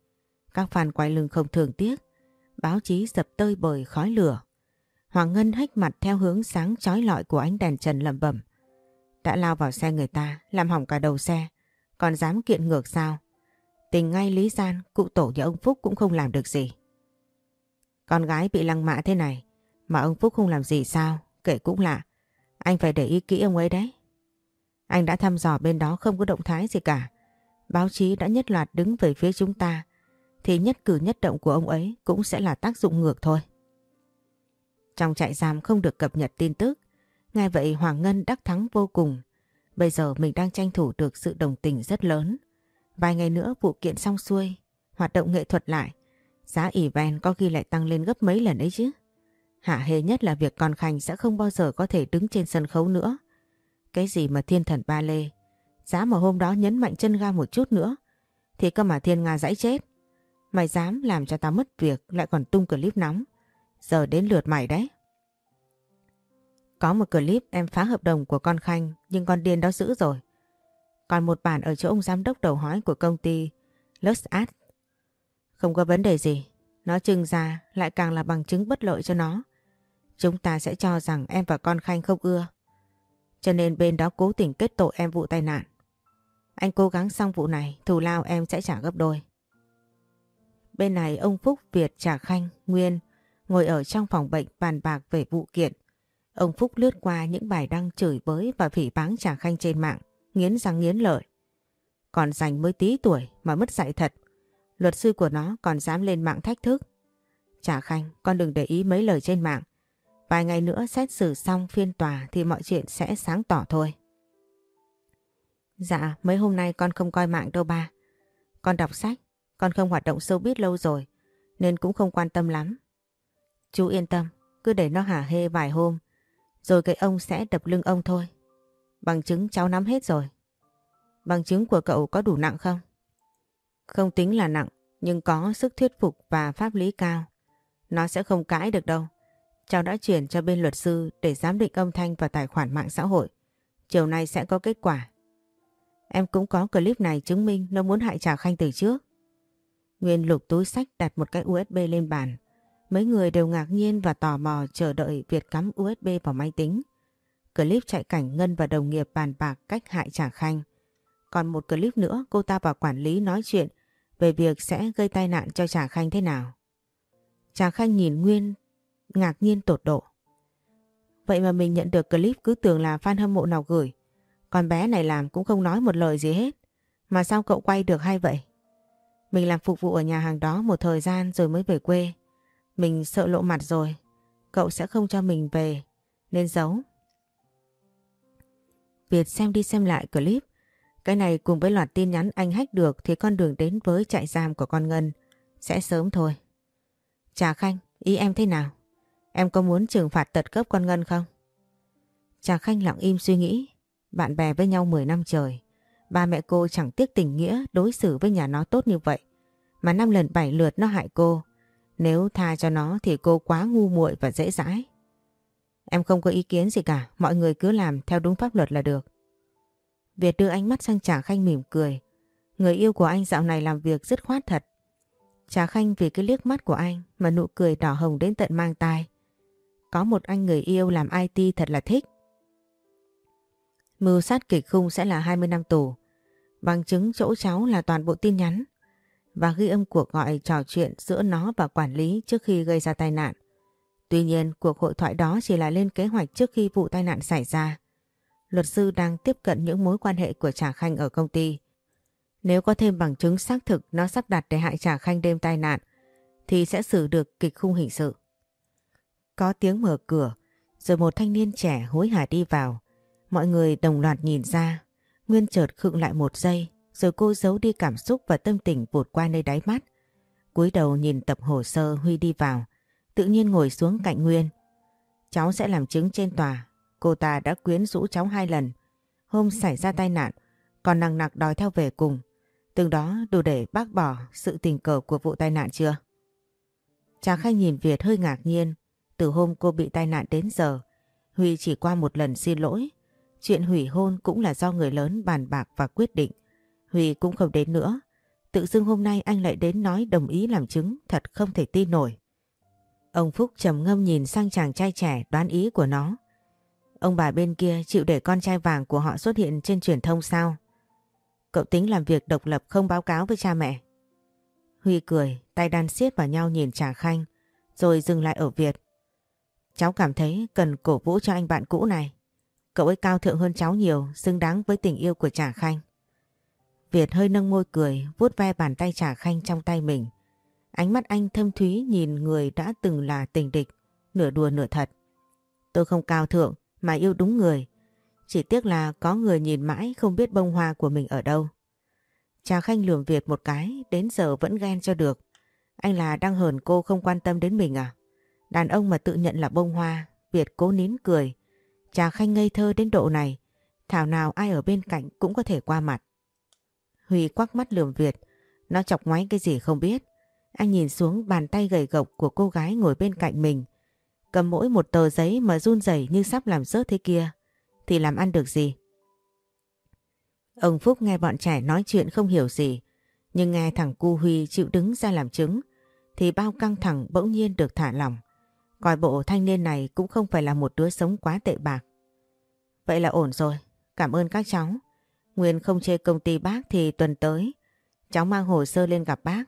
Speaker 1: Các fan quay lưng không thường tiếc. Báo chí dập tơi bởi khói lửa. Hoàng Ngân hách mặt theo hướng sáng chói lọi của ánh đèn trần lầm bẩm. Đã lao vào xe người ta, làm hỏng cả đầu xe. Còn dám kiện ngược sao? Tình ngay lý gian, cụ tổ nhà ông Phúc cũng không làm được gì. Con gái bị lăng mạ thế này, mà ông Phúc không làm gì sao? Kể cũng lạ. Anh phải để ý kỹ ông ấy đấy. Anh đã thăm dò bên đó không có động thái gì cả. Báo chí đã nhất loạt đứng về phía chúng ta, thì nhất cử nhất động của ông ấy cũng sẽ là tác dụng ngược thôi. Trong trại giam không được cập nhật tin tức, ngay vậy Hoàng Ngân đắc thắng vô cùng. Bây giờ mình đang tranh thủ được sự đồng tình rất lớn. Vài ngày nữa vụ kiện xong xuôi, hoạt động nghệ thuật lại, giá event có khi lại tăng lên gấp mấy lần ấy chứ. Hạ hề nhất là việc con Khanh sẽ không bao giờ có thể đứng trên sân khấu nữa. Cái gì mà thiên thần ba lê, giá mà hôm đó nhấn mạnh chân ga một chút nữa, thì cơ mà thiên Nga dãy chết. Mày dám làm cho tao mất việc lại còn tung clip nóng. Giờ đến lượt mày đấy. Có một clip em phá hợp đồng của con Khanh nhưng con điên đó giữ rồi. Còn một bản ở chỗ ông giám đốc đầu hói của công ty Lux Art. Không có vấn đề gì. Nó trưng ra lại càng là bằng chứng bất lợi cho nó. Chúng ta sẽ cho rằng em và con Khanh không ưa. Cho nên bên đó cố tình kết tội em vụ tai nạn. Anh cố gắng xong vụ này, thù lao em sẽ trả gấp đôi. Bên này ông Phúc, Việt, Trà Khanh, Nguyên ngồi ở trong phòng bệnh bàn bạc về vụ kiện. Ông Phúc lướt qua những bài đăng chửi bới và phỉ báng Trà Khanh trên mạng, nghiến răng nghiến lợi. Còn dành mới tí tuổi mà mất dạy thật. Luật sư của nó còn dám lên mạng thách thức. Trà Khanh, con đừng để ý mấy lời trên mạng. Vài ngày nữa xét xử xong phiên tòa thì mọi chuyện sẽ sáng tỏ thôi. Dạ, mấy hôm nay con không coi mạng đâu ba. Con đọc sách, con không hoạt động sâu biết lâu rồi, nên cũng không quan tâm lắm. Chú yên tâm, cứ để nó hả hê vài hôm, rồi cái ông sẽ đập lưng ông thôi. Bằng chứng cháu nắm hết rồi. Bằng chứng của cậu có đủ nặng không? Không tính là nặng, nhưng có sức thuyết phục và pháp lý cao. Nó sẽ không cãi được đâu. Cháu đã chuyển cho bên luật sư để giám định âm thanh và tài khoản mạng xã hội. Chiều nay sẽ có kết quả. Em cũng có clip này chứng minh nó muốn hại Trà Khanh từ trước. Nguyên lục túi sách đặt một cái USB lên bàn. Mấy người đều ngạc nhiên và tò mò chờ đợi Việt cắm USB vào máy tính. Clip chạy cảnh Ngân và đồng nghiệp bàn bạc cách hại Trà Khanh. Còn một clip nữa, cô ta và quản lý nói chuyện về việc sẽ gây tai nạn cho Trà Khanh thế nào. Trà Khanh nhìn Nguyên, ngạc nhiên tột độ. Vậy mà mình nhận được clip cứ tưởng là fan hâm mộ nào gửi. Còn bé này làm cũng không nói một lời gì hết. Mà sao cậu quay được hay vậy? Mình làm phục vụ ở nhà hàng đó một thời gian rồi mới về quê. Mình sợ lộ mặt rồi. Cậu sẽ không cho mình về. Nên giấu. Việt xem đi xem lại clip. Cái này cùng với loạt tin nhắn anh hách được thì con đường đến với trại giam của con Ngân sẽ sớm thôi. Trà Khanh, ý em thế nào? Em có muốn trừng phạt tật cấp con Ngân không? Trà Khanh lặng im suy nghĩ. Bạn bè với nhau 10 năm trời. Ba mẹ cô chẳng tiếc tình nghĩa đối xử với nhà nó tốt như vậy. Mà năm lần bảy lượt nó hại cô. Nếu tha cho nó thì cô quá ngu muội và dễ dãi. Em không có ý kiến gì cả, mọi người cứ làm theo đúng pháp luật là được. Việt đưa ánh mắt sang Trà Khanh mỉm cười. Người yêu của anh dạo này làm việc rất khoát thật. Trà Khanh vì cái liếc mắt của anh mà nụ cười đỏ hồng đến tận mang tai. Có một anh người yêu làm IT thật là thích. Mưu sát kịch khung sẽ là 20 năm tù. Bằng chứng chỗ cháu là toàn bộ tin nhắn và ghi âm cuộc gọi trò chuyện giữa nó và quản lý trước khi gây ra tai nạn. Tuy nhiên, cuộc hội thoại đó chỉ là lên kế hoạch trước khi vụ tai nạn xảy ra. Luật sư đang tiếp cận những mối quan hệ của Trà Khanh ở công ty. Nếu có thêm bằng chứng xác thực nó sắp đặt để hại Trà Khanh đêm tai nạn, thì sẽ xử được kịch khung hình sự. Có tiếng mở cửa, Rồi một thanh niên trẻ hối hả đi vào. Mọi người đồng loạt nhìn ra. Nguyên chợt khựng lại một giây. Rồi cô giấu đi cảm xúc và tâm tình vụt qua nơi đáy mắt. cúi đầu nhìn tập hồ sơ Huy đi vào. Tự nhiên ngồi xuống cạnh Nguyên. Cháu sẽ làm chứng trên tòa. Cô ta đã quyến rũ cháu hai lần. Hôm xảy ra tai nạn, còn nặng nặc đòi theo về cùng. Từng đó đủ để bác bỏ sự tình cờ của vụ tai nạn chưa? cha Khanh nhìn Việt hơi ngạc nhiên. Từ hôm cô bị tai nạn đến giờ, Huy chỉ qua một lần xin lỗi. Chuyện hủy hôn cũng là do người lớn bàn bạc và quyết định. Huy cũng không đến nữa. Tự dưng hôm nay anh lại đến nói đồng ý làm chứng thật không thể tin nổi. Ông Phúc trầm ngâm nhìn sang chàng trai trẻ đoán ý của nó. Ông bà bên kia chịu để con trai vàng của họ xuất hiện trên truyền thông sao? Cậu tính làm việc độc lập không báo cáo với cha mẹ. Huy cười, tay đan siết vào nhau nhìn Trà Khanh, rồi dừng lại ở Việt. Cháu cảm thấy cần cổ vũ cho anh bạn cũ này. Cậu ấy cao thượng hơn cháu nhiều, xứng đáng với tình yêu của Trà Khanh. Việt hơi nâng môi cười, vuốt ve bàn tay Trà Khanh trong tay mình. Ánh mắt anh thâm thúy nhìn người đã từng là tình địch, nửa đùa nửa thật. Tôi không cao thượng mà yêu đúng người. Chỉ tiếc là có người nhìn mãi không biết bông hoa của mình ở đâu. Cha Khanh lườm Việt một cái, đến giờ vẫn ghen cho được. Anh là đang hờn cô không quan tâm đến mình à? Đàn ông mà tự nhận là bông hoa, Việt cố nín cười. Cha Khanh ngây thơ đến độ này, thảo nào ai ở bên cạnh cũng có thể qua mặt. Huy quắc mắt lườm Việt, nó chọc ngoáy cái gì không biết. Anh nhìn xuống bàn tay gầy gộc của cô gái ngồi bên cạnh mình. Cầm mỗi một tờ giấy mà run rẩy như sắp làm rớt thế kia. Thì làm ăn được gì? Ông Phúc nghe bọn trẻ nói chuyện không hiểu gì. Nhưng nghe thằng cu Huy chịu đứng ra làm chứng. Thì bao căng thẳng bỗng nhiên được thả lỏng. Coi bộ thanh niên này cũng không phải là một đứa sống quá tệ bạc. Vậy là ổn rồi. Cảm ơn các cháu. Nguyên không chê công ty bác thì tuần tới. Cháu mang hồ sơ lên gặp bác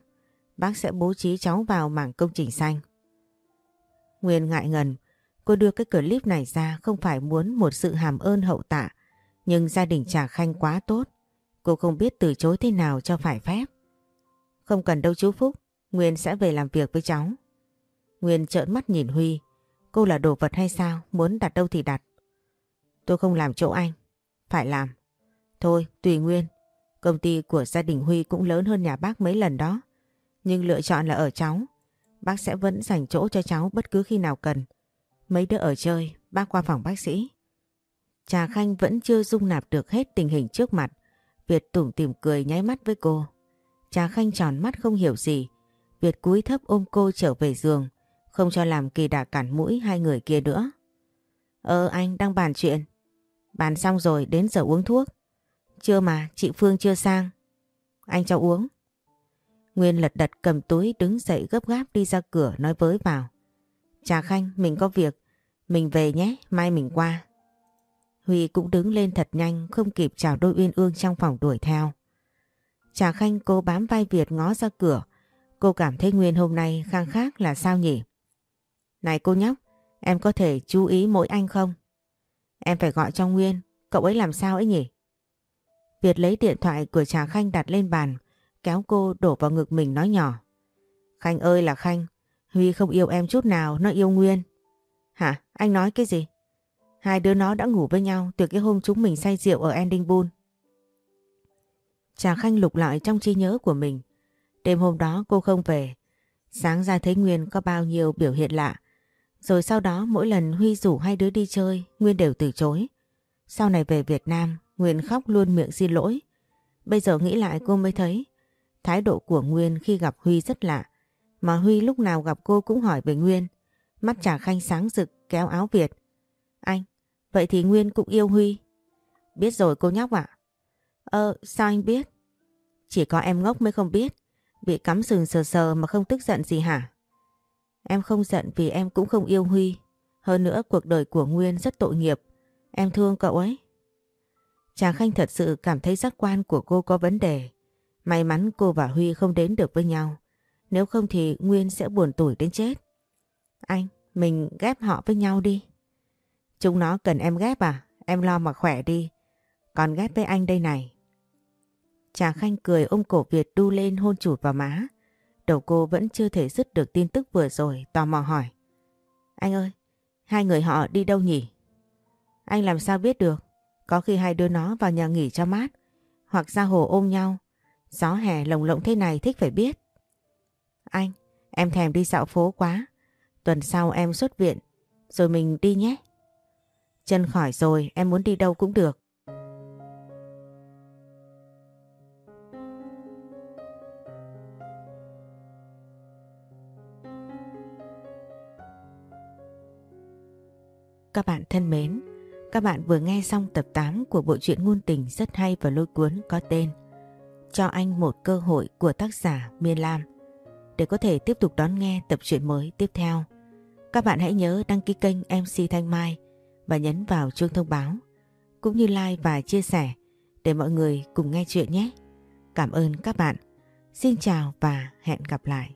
Speaker 1: bác sẽ bố trí cháu vào mảng công trình xanh. Nguyên ngại ngần, cô đưa cái clip này ra không phải muốn một sự hàm ơn hậu tạ, nhưng gia đình Trà Khanh quá tốt, cô không biết từ chối thế nào cho phải phép. Không cần đâu chú Phúc, Nguyên sẽ về làm việc với cháu. Nguyên trợn mắt nhìn Huy, cô là đồ vật hay sao, muốn đặt đâu thì đặt. Tôi không làm chỗ anh, phải làm. Thôi, tùy Nguyên, công ty của gia đình Huy cũng lớn hơn nhà bác mấy lần đó. Nhưng lựa chọn là ở cháu. Bác sẽ vẫn dành chỗ cho cháu bất cứ khi nào cần. Mấy đứa ở chơi, bác qua phòng bác sĩ. Trà Khanh vẫn chưa dung nạp được hết tình hình trước mặt. Việt tủm tìm cười nháy mắt với cô. Trà Khanh tròn mắt không hiểu gì. Việt cúi thấp ôm cô trở về giường. Không cho làm kỳ đà cản mũi hai người kia nữa. Ờ anh đang bàn chuyện. Bàn xong rồi đến giờ uống thuốc. Chưa mà, chị Phương chưa sang. Anh cho uống. Nguyên lật đật cầm túi đứng dậy gấp gáp đi ra cửa nói với vào. Trà Khanh, mình có việc. Mình về nhé, mai mình qua. Huy cũng đứng lên thật nhanh, không kịp chào đôi uyên ương trong phòng đuổi theo. Trà Khanh cô bám vai Việt ngó ra cửa. Cô cảm thấy Nguyên hôm nay khang khác là sao nhỉ? Này cô nhóc, em có thể chú ý mỗi anh không? Em phải gọi cho Nguyên, cậu ấy làm sao ấy nhỉ? Việt lấy điện thoại của Trà Khanh đặt lên bàn, kéo cô đổ vào ngực mình nói nhỏ. Khanh ơi là Khanh, Huy không yêu em chút nào, nó yêu Nguyên. Hả? Anh nói cái gì? Hai đứa nó đã ngủ với nhau từ cái hôm chúng mình say rượu ở Ending Bull. Trà Khanh lục lại trong trí nhớ của mình. Đêm hôm đó cô không về. Sáng ra thấy Nguyên có bao nhiêu biểu hiện lạ. Rồi sau đó mỗi lần Huy rủ hai đứa đi chơi, Nguyên đều từ chối. Sau này về Việt Nam, Nguyên khóc luôn miệng xin lỗi. Bây giờ nghĩ lại cô mới thấy Thái độ của Nguyên khi gặp Huy rất lạ. Mà Huy lúc nào gặp cô cũng hỏi về Nguyên. Mắt trà khanh sáng rực kéo áo Việt. Anh, vậy thì Nguyên cũng yêu Huy. Biết rồi cô nhóc ạ. Ờ, sao anh biết? Chỉ có em ngốc mới không biết. Bị cắm sừng sờ sờ mà không tức giận gì hả? Em không giận vì em cũng không yêu Huy. Hơn nữa cuộc đời của Nguyên rất tội nghiệp. Em thương cậu ấy. Trà Khanh thật sự cảm thấy giác quan của cô có vấn đề. May mắn cô và Huy không đến được với nhau. Nếu không thì Nguyên sẽ buồn tủi đến chết. Anh, mình ghép họ với nhau đi. Chúng nó cần em ghép à? Em lo mà khỏe đi. Còn ghép với anh đây này. Trà Khanh cười ôm cổ Việt đu lên hôn chụt vào má. Đầu cô vẫn chưa thể dứt được tin tức vừa rồi, tò mò hỏi. Anh ơi, Hai người họ đi đâu nhỉ? Anh làm sao biết được? Có khi hai đứa nó vào nhà nghỉ cho mát. Hoặc ra hồ ôm nhau. Gió hè lồng lộng thế này thích phải biết. Anh, em thèm đi dạo phố quá. Tuần sau em xuất viện. Rồi mình đi nhé. Chân khỏi rồi, em muốn đi đâu cũng được. Các bạn thân mến, các bạn vừa nghe xong tập 8 của bộ truyện ngôn tình rất hay và lôi cuốn có tên cho anh một cơ hội của tác giả Miên Lam. Để có thể tiếp tục đón nghe tập truyện mới tiếp theo, các bạn hãy nhớ đăng ký kênh MC Thanh Mai và nhấn vào chuông thông báo, cũng như like và chia sẻ để mọi người cùng nghe chuyện nhé. Cảm ơn các bạn. Xin chào và hẹn gặp lại.